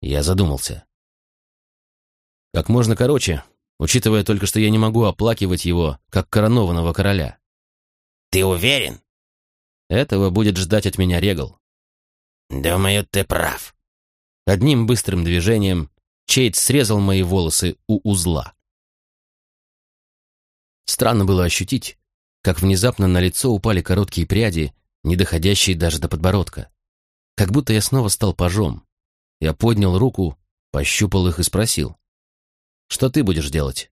Я задумался. Как можно короче, учитывая только, что я не могу оплакивать его, как коронованного короля.
«Ты уверен?»
Этого будет ждать от меня Регал.
«Думаю, ты прав».
Одним быстрым движением Чейт срезал мои волосы у узла. Странно было ощутить, как внезапно на лицо упали короткие пряди, не доходящие даже до подбородка. Как будто я снова стал пажом. Я поднял руку, пощупал их и спросил. «Что ты будешь делать?»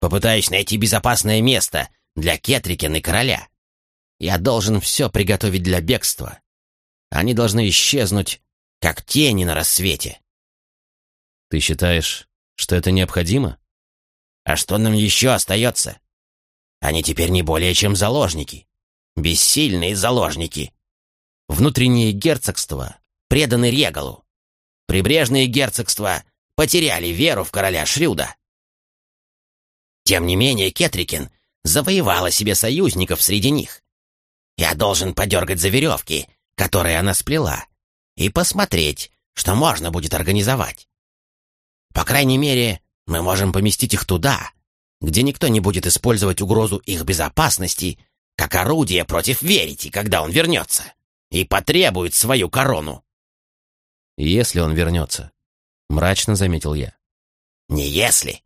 «Попытаюсь найти безопасное место для Кетрикен и короля. Я должен все приготовить для бегства. Они должны исчезнуть, как тени на рассвете».
«Ты считаешь, что это необходимо?»
«А что нам еще остается? Они теперь не более чем заложники. Бессильные заложники. Внутренние герцогства преданы Регалу. Прибрежные герцогства потеряли веру в короля Шрюда. Тем не менее, Кетрикин завоевала себе союзников среди них. Я должен подергать за веревки, которые она сплела, и посмотреть, что можно будет организовать. По крайней мере, мы можем поместить их туда, где никто не будет использовать угрозу их безопасности как орудие против Верити, когда он вернется, и потребует свою корону.
«Если он вернется», — мрачно заметил я.
«Не если,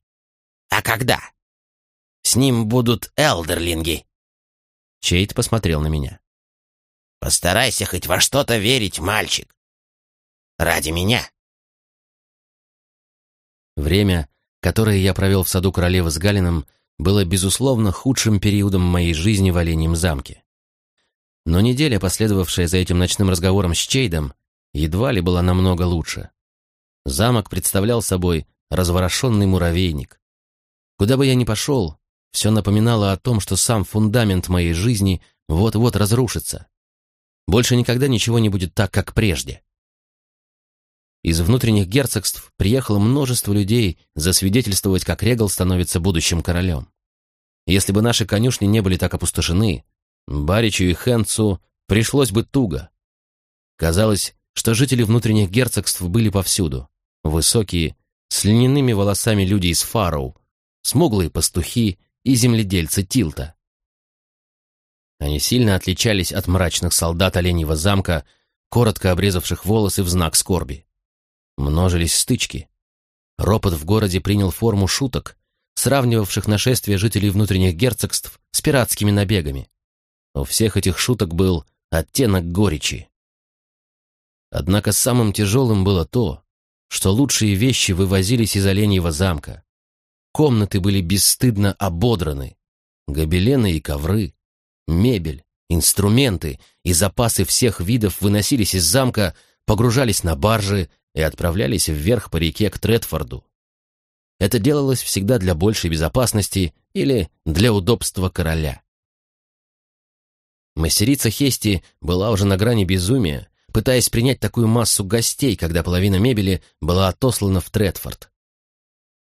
а когда. С ним будут элдерлинги».
Чейт посмотрел на меня.
«Постарайся хоть во что-то верить, мальчик. Ради меня».
Время, которое я провел в саду королевы с Галином, было, безусловно, худшим периодом моей жизни в Оленьем замке. Но неделя, последовавшая за этим ночным разговором с Чейдом, едва ли была намного лучше. Замок представлял собой разворошенный муравейник. Куда бы я ни пошел, все напоминало о том, что сам фундамент моей жизни вот-вот разрушится. Больше никогда ничего не будет так, как прежде. Из внутренних герцогств приехало множество людей засвидетельствовать, как Регал становится будущим королем. Если бы наши конюшни не были так опустошены, Баричу и Хенцу пришлось бы туго. Казалось, что жители внутренних герцогств были повсюду. высокие, с льняными волосами люди из Фароу, смуглые пастухи и земледельцы Тилта. Они сильно отличались от мрачных солдат Оленьего замка, коротко обрезавших волосы в знак скорби. Множились стычки. Ропот в городе принял форму шуток, сравнивавших нашествие жителей внутренних герцогств с пиратскими набегами. У всех этих шуток был оттенок горечи. Однако самым тяжелым было то, что лучшие вещи вывозились из Оленьего замка. Комнаты были бесстыдно ободраны, гобелены и ковры, мебель, инструменты и запасы всех видов выносились из замка, погружались на баржи и отправлялись вверх по реке к Тредфорду. Это делалось всегда для большей безопасности или для удобства короля. Мастерица Хести была уже на грани безумия, пытаясь принять такую массу гостей, когда половина мебели была отослана в Тредфорд.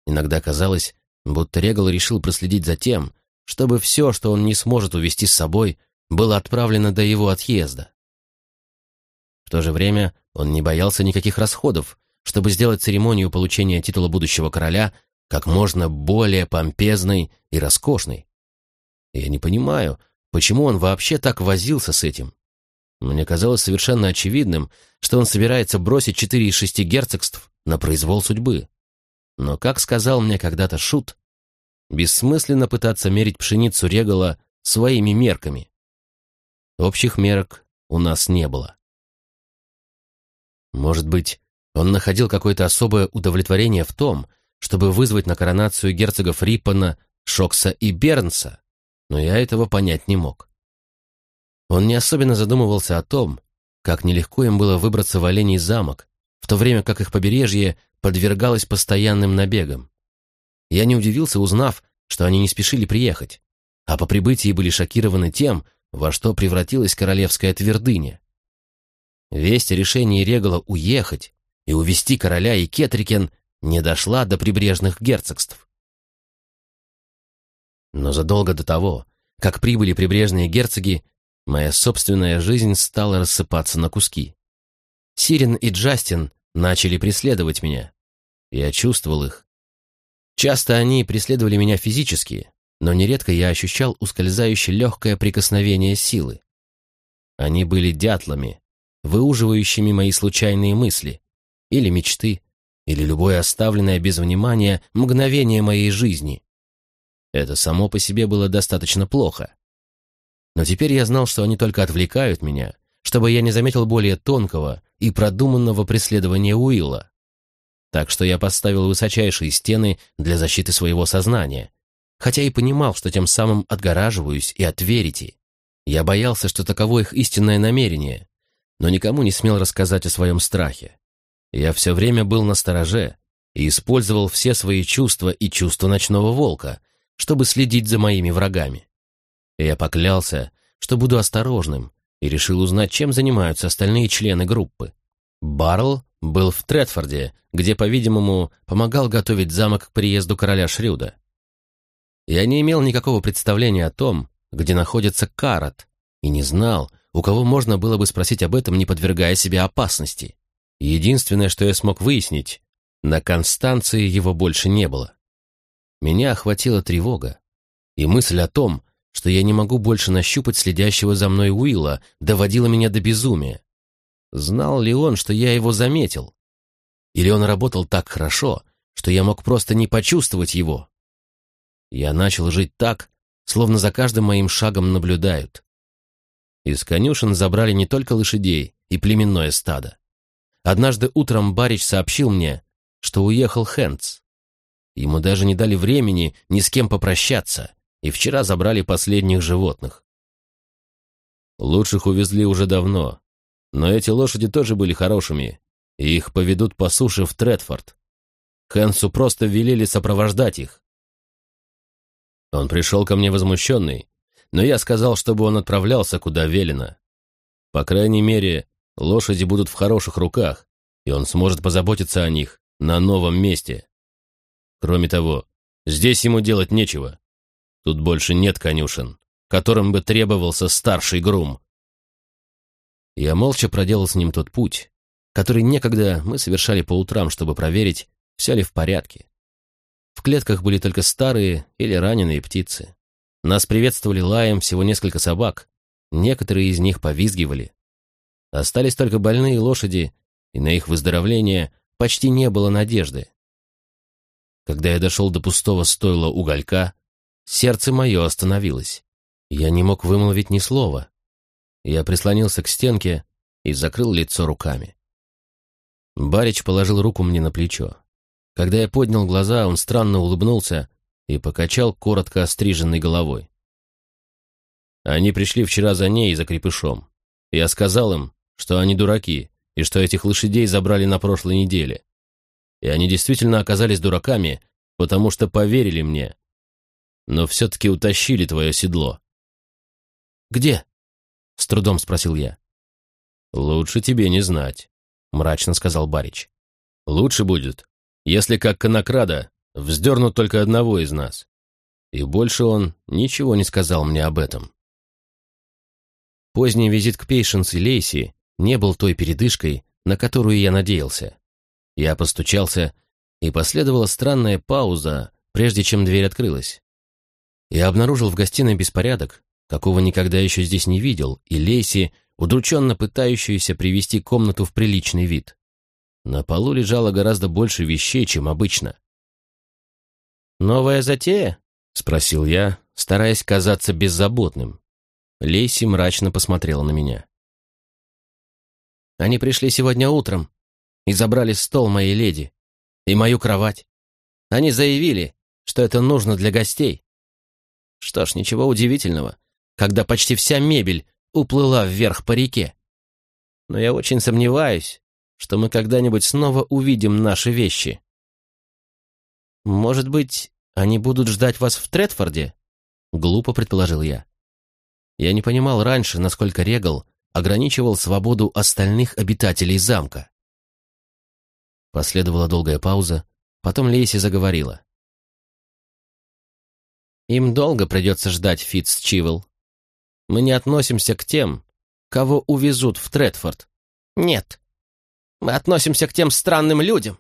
Иногда казалось, будто Регал решил проследить за тем, чтобы все, что он не сможет увезти с собой, было отправлено до его отъезда. В то же время он не боялся никаких расходов, чтобы сделать церемонию получения титула будущего короля как можно более помпезной и роскошной. Я не понимаю, почему он вообще так возился с этим. Мне казалось совершенно очевидным, что он собирается бросить четыре из шести герцогств на произвол судьбы. Но, как сказал мне когда-то Шут, бессмысленно пытаться мерить пшеницу Регала своими мерками. Общих мерок у нас не было. Может быть, он находил какое-то особое удовлетворение в том, чтобы вызвать на коронацию герцогов Риппана, Шокса и Бернса, но я этого понять не мог. Он не особенно задумывался о том, как нелегко им было выбраться в Оленей замок, в то время как их побережье подвергалось постоянным набегам. Я не удивился, узнав, что они не спешили приехать, а по прибытии были шокированы тем, во что превратилась королевская твердыня. Весть о решении Регала уехать и увести короля и Кетрикен не дошла до прибрежных герцогств. Но задолго до того, как прибыли прибрежные герцоги, моя собственная жизнь стала рассыпаться на куски. Сирен и Джастин начали преследовать меня. Я чувствовал их. Часто они преследовали меня физически, но нередко я ощущал ускользающее легкое прикосновение силы. Они были дятлами, выуживающими мои случайные мысли, или мечты, или любое оставленное без внимания мгновение моей жизни. Это само по себе было достаточно плохо. Но теперь я знал, что они только отвлекают меня, чтобы я не заметил более тонкого и продуманного преследования Уилла. Так что я поставил высочайшие стены для защиты своего сознания, хотя и понимал, что тем самым отгораживаюсь и от верите. Я боялся, что таково их истинное намерение, но никому не смел рассказать о своем страхе. Я все время был на стороже и использовал все свои чувства и чувства ночного волка, чтобы следить за моими врагами. Я поклялся, что буду осторожным, и решил узнать, чем занимаются остальные члены группы. Барл был в Тредфорде, где, по-видимому, помогал готовить замок к приезду короля Шрюда. Я не имел никакого представления о том, где находится Карат, и не знал, у кого можно было бы спросить об этом, не подвергая себя опасности. Единственное, что я смог выяснить, на Констанции его больше не было. Меня охватила тревога, и мысль о том, что я не могу больше нащупать следящего за мной Уилла, доводила меня до безумия. Знал ли он, что я его заметил? Или он работал так хорошо, что я мог просто не почувствовать его? Я начал жить так, словно за каждым моим шагом наблюдают. Из конюшен забрали не только лошадей и племенное стадо. Однажды утром Барич сообщил мне, что уехал Хэнц. Ему даже не дали времени ни с кем попрощаться, и вчера забрали последних животных. Лучших увезли уже давно, но эти лошади тоже были хорошими, и их поведут по суше в Тредфорд. Хэнсу просто велели сопровождать их. Он пришел ко мне возмущенный, но я сказал, чтобы он отправлялся, куда велено. По крайней мере, Лошади будут в хороших руках, и он сможет позаботиться о них на новом месте. Кроме того, здесь ему делать нечего. Тут больше нет конюшен, которым бы требовался старший грум. Я молча проделал с ним тот путь, который некогда мы совершали по утрам, чтобы проверить, все ли в порядке. В клетках были только старые или раненые птицы. Нас приветствовали лаем всего несколько собак, некоторые из них повизгивали. Остались только больные лошади, и на их выздоровление почти не было надежды. Когда я дошел до пустого стойла уголька, сердце мое остановилось. Я не мог вымолвить ни слова. Я прислонился к стенке и закрыл лицо руками. Барич положил руку мне на плечо. Когда я поднял глаза, он странно улыбнулся и покачал коротко остриженной головой. Они пришли вчера за ней и за крепышом. Я сказал им, что они дураки, и что этих лошадей забрали на прошлой неделе. И они действительно оказались дураками, потому что поверили мне. Но все-таки утащили твое седло.
«Где?» — с трудом спросил я.
«Лучше тебе не знать», — мрачно сказал Барич. «Лучше будет, если, как конокрада, вздернут только одного из нас». И больше он ничего не сказал мне об этом. Поздний визит к Пейшенс и Лейси не был той передышкой, на которую я надеялся. Я постучался, и последовала странная пауза, прежде чем дверь открылась. Я обнаружил в гостиной беспорядок, какого никогда еще здесь не видел, и Лейси, удрученно пытающуюся привести комнату в приличный вид. На полу лежало гораздо больше вещей, чем обычно.
«Новая затея?»
— спросил я, стараясь казаться беззаботным. Лейси мрачно посмотрела на меня.
«Они пришли сегодня утром и забрали стол моей леди и мою кровать. Они заявили, что это нужно для гостей. Что ж, ничего удивительного когда почти вся мебель уплыла вверх по реке. Но я очень сомневаюсь, что мы когда-нибудь снова увидим наши вещи. Может быть, они будут ждать вас в Третфорде? Глупо предположил я. Я не понимал раньше, насколько Регал ограничивал свободу остальных обитателей замка. Последовала долгая пауза, потом Лейси заговорила. «Им долго придется ждать, Фитц Чивел. Мы не относимся к тем, кого увезут в Тредфорд. Нет. Мы относимся к тем странным людям,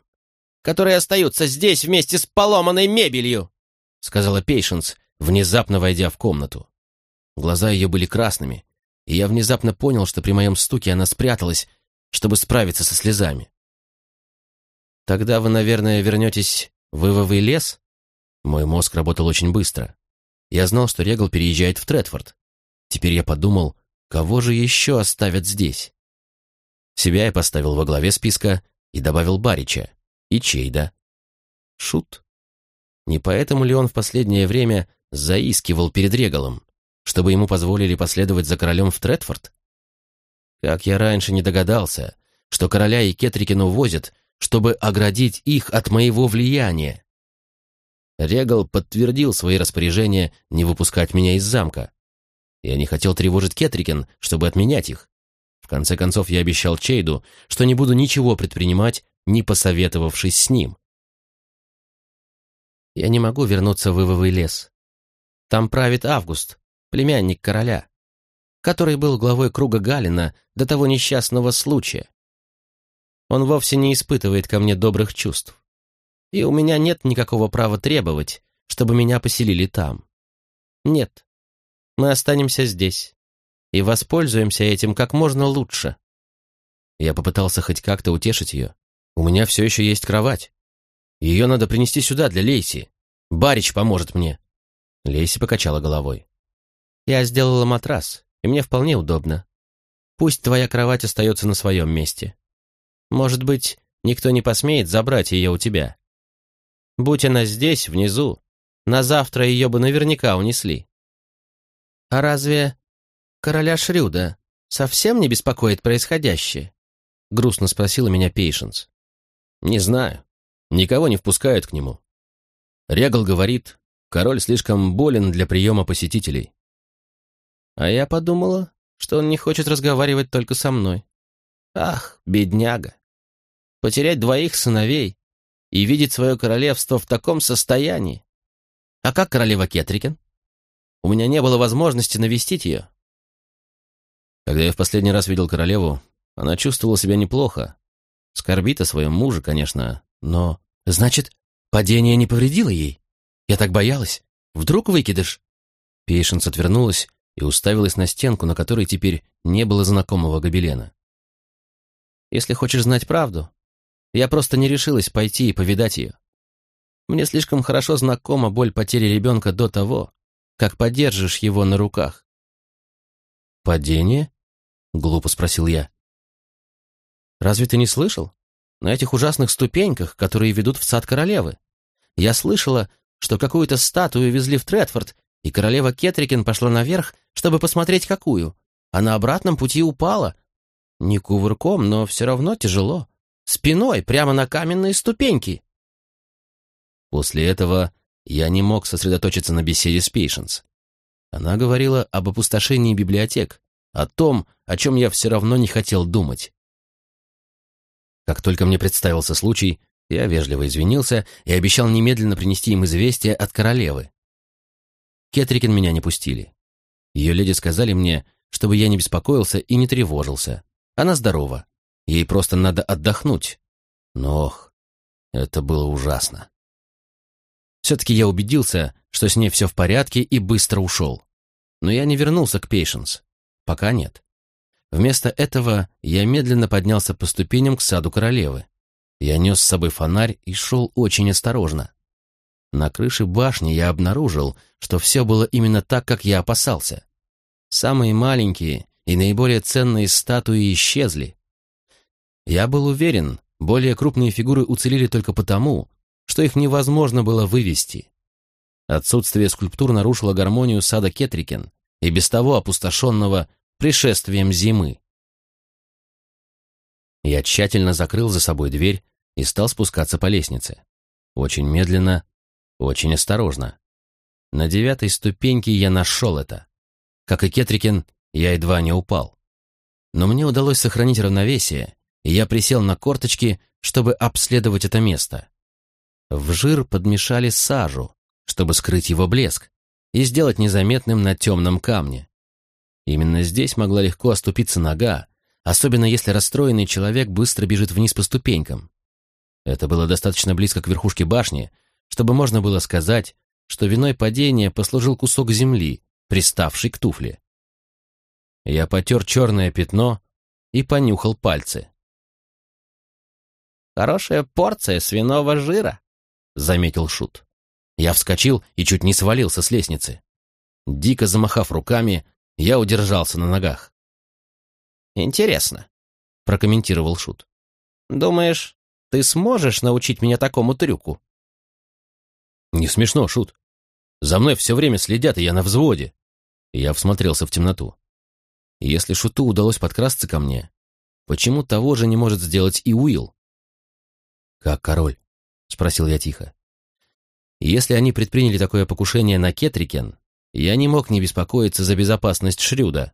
которые остаются здесь вместе с поломанной мебелью, сказала Пейшенс, внезапно войдя в комнату. Глаза ее были красными, и я внезапно понял, что при моем стуке она спряталась, чтобы справиться со слезами. «Тогда вы, наверное, вернетесь в Ивовый лес?» Мой мозг работал очень быстро. Я знал, что Регал переезжает в Тредфорд. Теперь я подумал, кого же еще оставят здесь? Себя я поставил во главе списка и добавил Барича. И Чейда. Шут. Не поэтому ли он в последнее время заискивал перед Регалом, чтобы ему позволили последовать за королем в Тредфорд? Как я раньше не догадался, что короля и Кетрикину возят, чтобы оградить их от моего влияния. Регал подтвердил свои распоряжения не выпускать меня из замка, я не хотел тревожить Кетрикен, чтобы отменять их. В конце концов, я обещал Чейду, что не буду ничего предпринимать, не посоветовавшись с ним. Я не могу вернуться в Ивовый лес. Там правит Август, племянник короля, который был главой круга Галина до того несчастного случая. Он вовсе не испытывает ко мне добрых чувств. И у меня нет никакого права требовать, чтобы меня поселили там. Нет, мы останемся здесь и воспользуемся этим как можно лучше. Я попытался хоть как-то утешить ее. У меня все еще есть кровать. Ее надо принести сюда для Лейси. Барич поможет мне. Лейси покачала головой. Я сделала матрас, и мне вполне удобно. Пусть твоя кровать остается на своем месте. Может быть, никто не посмеет забрать ее у тебя. Будь она здесь, внизу, на завтра ее бы наверняка унесли. «А разве короля Шрюда совсем не беспокоит происходящее?» — грустно спросила меня Пейшенс. «Не знаю. Никого не впускают к нему. Регал говорит, король слишком болен для приема посетителей». А я подумала, что он не хочет разговаривать только со мной. Ах, бедняга. Потерять двоих сыновей и видеть свое королевство в таком состоянии. А как королева Кетрикен? У меня не было возможности навестить ее. Когда я в последний раз видел королеву, она чувствовала себя неплохо,
Скорбит о своем муже, конечно, но... Значит, падение не повредило ей? Я так боялась. Вдруг выкидыш? Пейшенс отвернулась и уставилась на стенку, на которой теперь не было знакомого гобелена. Если хочешь знать правду, я просто не решилась пойти и повидать ее. Мне слишком хорошо знакома боль потери ребенка до того, как подержишь его на руках. «Падение?» — глупо спросил я. «Разве ты не слышал? На этих ужасных ступеньках, которые ведут в сад королевы. Я слышала, что какую-то статую везли в Тредфорд, и королева Кетрикин пошла наверх, чтобы посмотреть какую, а на обратном пути упала. Не кувырком, но все равно тяжело. Спиной, прямо на каменные ступеньки. После этого я не мог сосредоточиться на беседе с Пейшенс. Она говорила об опустошении библиотек, о том, о чем я все равно не хотел думать. Как только мне представился случай, я вежливо извинился и обещал немедленно принести им известие от королевы. Кетрикин меня не пустили. Ее леди сказали мне, чтобы я не беспокоился и не тревожился. Она здорова. Ей просто надо отдохнуть. Но, ох, это было ужасно. Все-таки я убедился, что с ней все в порядке и быстро ушел. Но я не вернулся к Пейшенс. Пока нет. Вместо этого я медленно поднялся по ступеням к саду королевы. Я нес с собой фонарь и шел очень осторожно. На крыше башни я обнаружил, что все было именно так, как я опасался. Самые маленькие и наиболее ценные статуи исчезли. Я был уверен, более крупные фигуры уцелели только потому, что их невозможно было вывести. Отсутствие скульптур нарушило гармонию сада Кетрикен и без того опустошенного пришествием зимы. Я тщательно закрыл за собой дверь и стал спускаться по лестнице. Очень медленно, очень осторожно. На девятой ступеньке я нашел это. Как и Кетрикен, я едва не упал. Но мне удалось сохранить равновесие, и я присел на корточки, чтобы обследовать это место. В жир подмешали сажу, чтобы скрыть его блеск и сделать незаметным на темном камне. Именно здесь могла легко оступиться нога, особенно если расстроенный человек быстро бежит вниз по ступенькам. Это было достаточно близко к верхушке башни, чтобы можно было сказать, что виной падения послужил кусок земли, приставший к туфле. Я потер черное пятно и понюхал пальцы.
«Хорошая порция свиного жира», заметил Шут.
Я вскочил и чуть не свалился с лестницы. Дико замахав руками, я удержался на ногах.
«Интересно», — прокомментировал Шут. «Думаешь, ты сможешь научить меня такому трюку?»
«Не смешно, Шут. За мной все время следят, и я на взводе». Я всмотрелся в темноту. Если Шуту удалось подкрасться ко мне, почему того же не может сделать и Уилл? «Как король?» — спросил я тихо. Если они предприняли такое покушение на Кетрикен, я не мог не беспокоиться за безопасность Шрюда.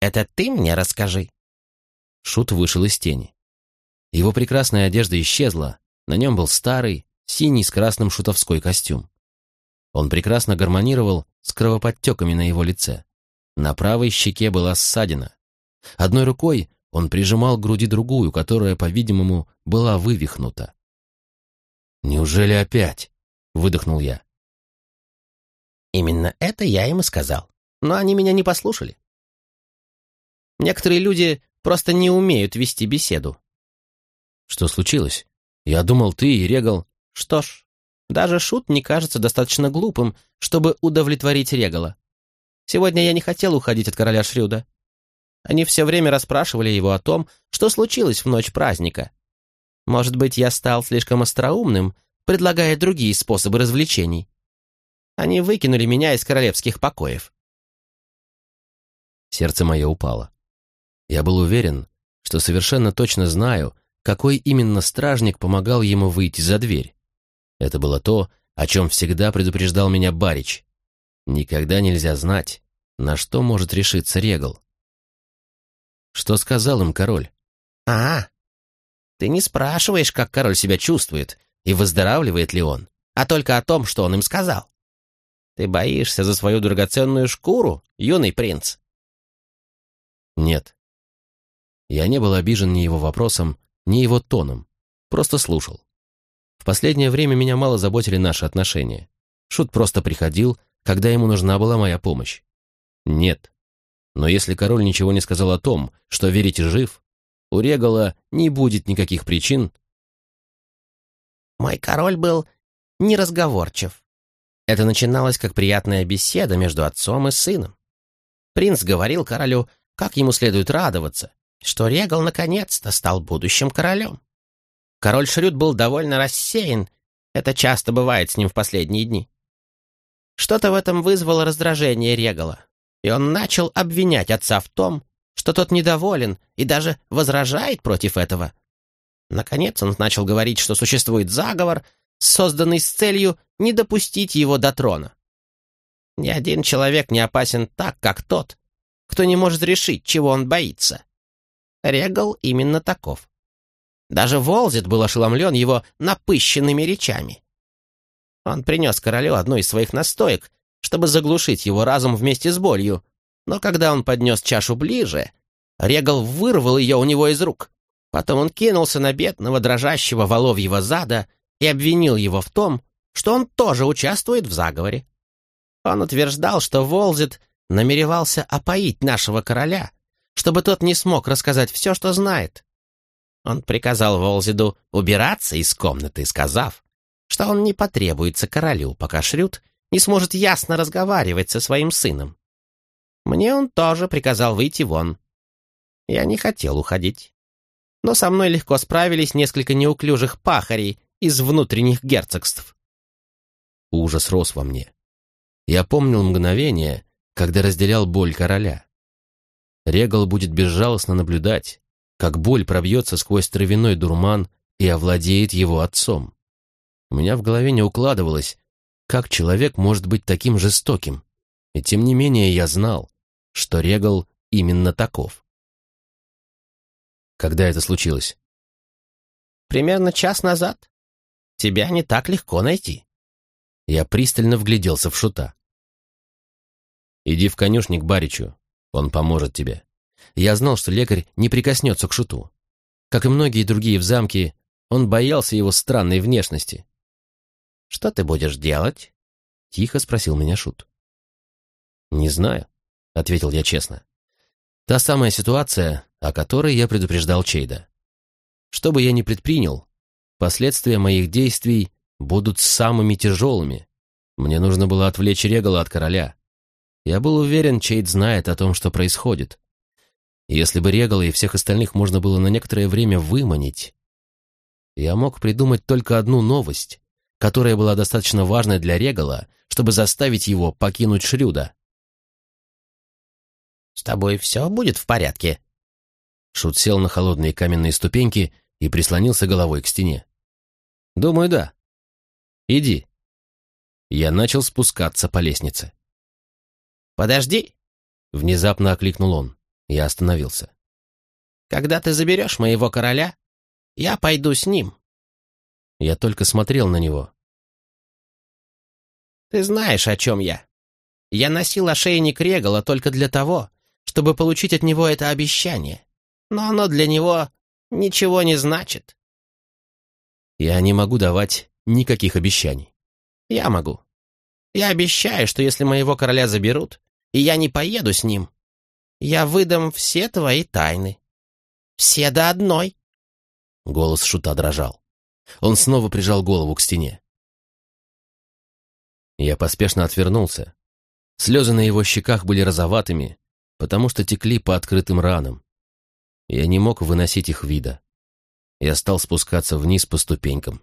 «Это ты мне расскажи».
Шут вышел из тени. Его прекрасная одежда исчезла, на нем был старый, синий с красным шутовской костюм. Он прекрасно гармонировал с кровоподтеками на его лице. На правой щеке была ссадина. Одной рукой он прижимал к груди другую, которая, по-видимому, была вывихнута. «Неужели опять?» — выдохнул я.
«Именно это я им и сказал. Но они меня не послушали. Некоторые люди просто не умеют вести беседу».
«Что случилось? Я думал, ты и Регал...»
«Что ж, даже Шут не кажется достаточно глупым, чтобы удовлетворить Регала. Сегодня я не хотел уходить от короля Шрюда. Они все время расспрашивали его о том, что случилось в ночь праздника. Может быть, я стал слишком остроумным, предлагая другие способы развлечений. Они выкинули меня из королевских покоев.
Сердце мое упало. Я был уверен, что совершенно точно знаю, какой именно стражник помогал ему выйти за дверь. Это было то, о чем всегда предупреждал меня Барич. Никогда нельзя знать, на что может решиться Регал. Что сказал им король?
«А, ты не спрашиваешь, как король себя чувствует и выздоравливает ли он, а только о том, что он им сказал. Ты боишься за свою драгоценную шкуру, юный принц?»
«Нет». Я не был обижен ни его вопросом, ни его тоном, просто слушал. В последнее время меня мало заботили наши отношения. Шут просто приходил, когда ему нужна была моя помощь. Нет. Но если король ничего не сказал о том, что верите жив, у Регала не будет никаких причин.
Мой король был неразговорчив. Это начиналось как приятная беседа между отцом и сыном. Принц говорил королю, как ему следует радоваться, что Регал наконец-то стал будущим королем. Король Шрюд был довольно рассеян, это часто бывает с ним в последние дни. Что-то в этом вызвало раздражение Регала, и он начал обвинять отца в том, что тот недоволен и даже возражает против этого. Наконец он начал говорить, что существует заговор, созданный с целью не допустить его до трона. Ни один человек не опасен так, как тот, кто не может решить, чего он боится. Регал именно таков. Даже Волзит был ошеломлен его напыщенными речами. Он принес королю одну из своих настоек, чтобы заглушить его разум вместе с болью, но когда он поднес чашу ближе, Регал вырвал ее у него из рук. Потом он кинулся на бедного дрожащего воловьего зада и обвинил его в том, что он тоже участвует в заговоре. Он утверждал, что Волзит намеревался опоить нашего короля, чтобы тот не смог рассказать все, что знает. Он приказал Волзиду убираться из комнаты, сказав, что он не потребуется королю, пока Шрюд не сможет ясно разговаривать со своим сыном. Мне он тоже приказал выйти вон. Я не хотел уходить. Но со мной легко справились несколько неуклюжих пахарей из внутренних герцогств.
Ужас рос во мне. Я помнил мгновение, когда разделял боль короля. Регал будет безжалостно наблюдать, как боль пробьется сквозь травяной дурман и овладеет его отцом. У меня в голове не укладывалось, как человек может быть таким жестоким. И тем не менее я знал, что Регал именно таков. Когда это случилось?
Примерно час назад. Тебя не так легко найти.
Я пристально вгляделся в шута. «Иди в конюшник Баричу, он поможет тебе». Я знал, что лекарь не прикоснется к шуту. Как и многие другие в замке, он боялся его странной внешности.
«Что ты будешь делать?» — тихо спросил меня шут.
«Не знаю», — ответил я честно. «Та самая ситуация, о которой я предупреждал Чейда. Что бы я ни предпринял, последствия моих действий будут самыми тяжелыми. Мне нужно было отвлечь Регала от короля. Я был уверен, Чейд знает о том, что происходит. Если бы Регала и всех остальных можно было на некоторое время выманить, я мог придумать только одну новость, которая была достаточно важной для Регала, чтобы заставить его покинуть Шрюда.
«С тобой все будет в порядке?»
Шут сел на холодные каменные ступеньки и прислонился головой к стене. «Думаю, да. Иди». Я начал спускаться по лестнице.
«Подожди!»
— внезапно окликнул он. Я остановился.
«Когда ты заберешь моего короля, я пойду с ним».
Я только смотрел на него.
«Ты знаешь, о чем я. Я носил ошейник Регала только для того, чтобы получить от него это обещание. Но оно для него ничего не значит».
«Я не могу давать никаких обещаний».
«Я могу. Я обещаю, что если моего короля заберут, и я не поеду с ним, я выдам все твои тайны. Все до одной».
Голос Шута дрожал. Он снова прижал голову к стене. Я поспешно отвернулся. Слезы на его щеках были розоватыми, потому что текли по открытым ранам. Я не мог выносить их вида. Я стал спускаться вниз по ступенькам.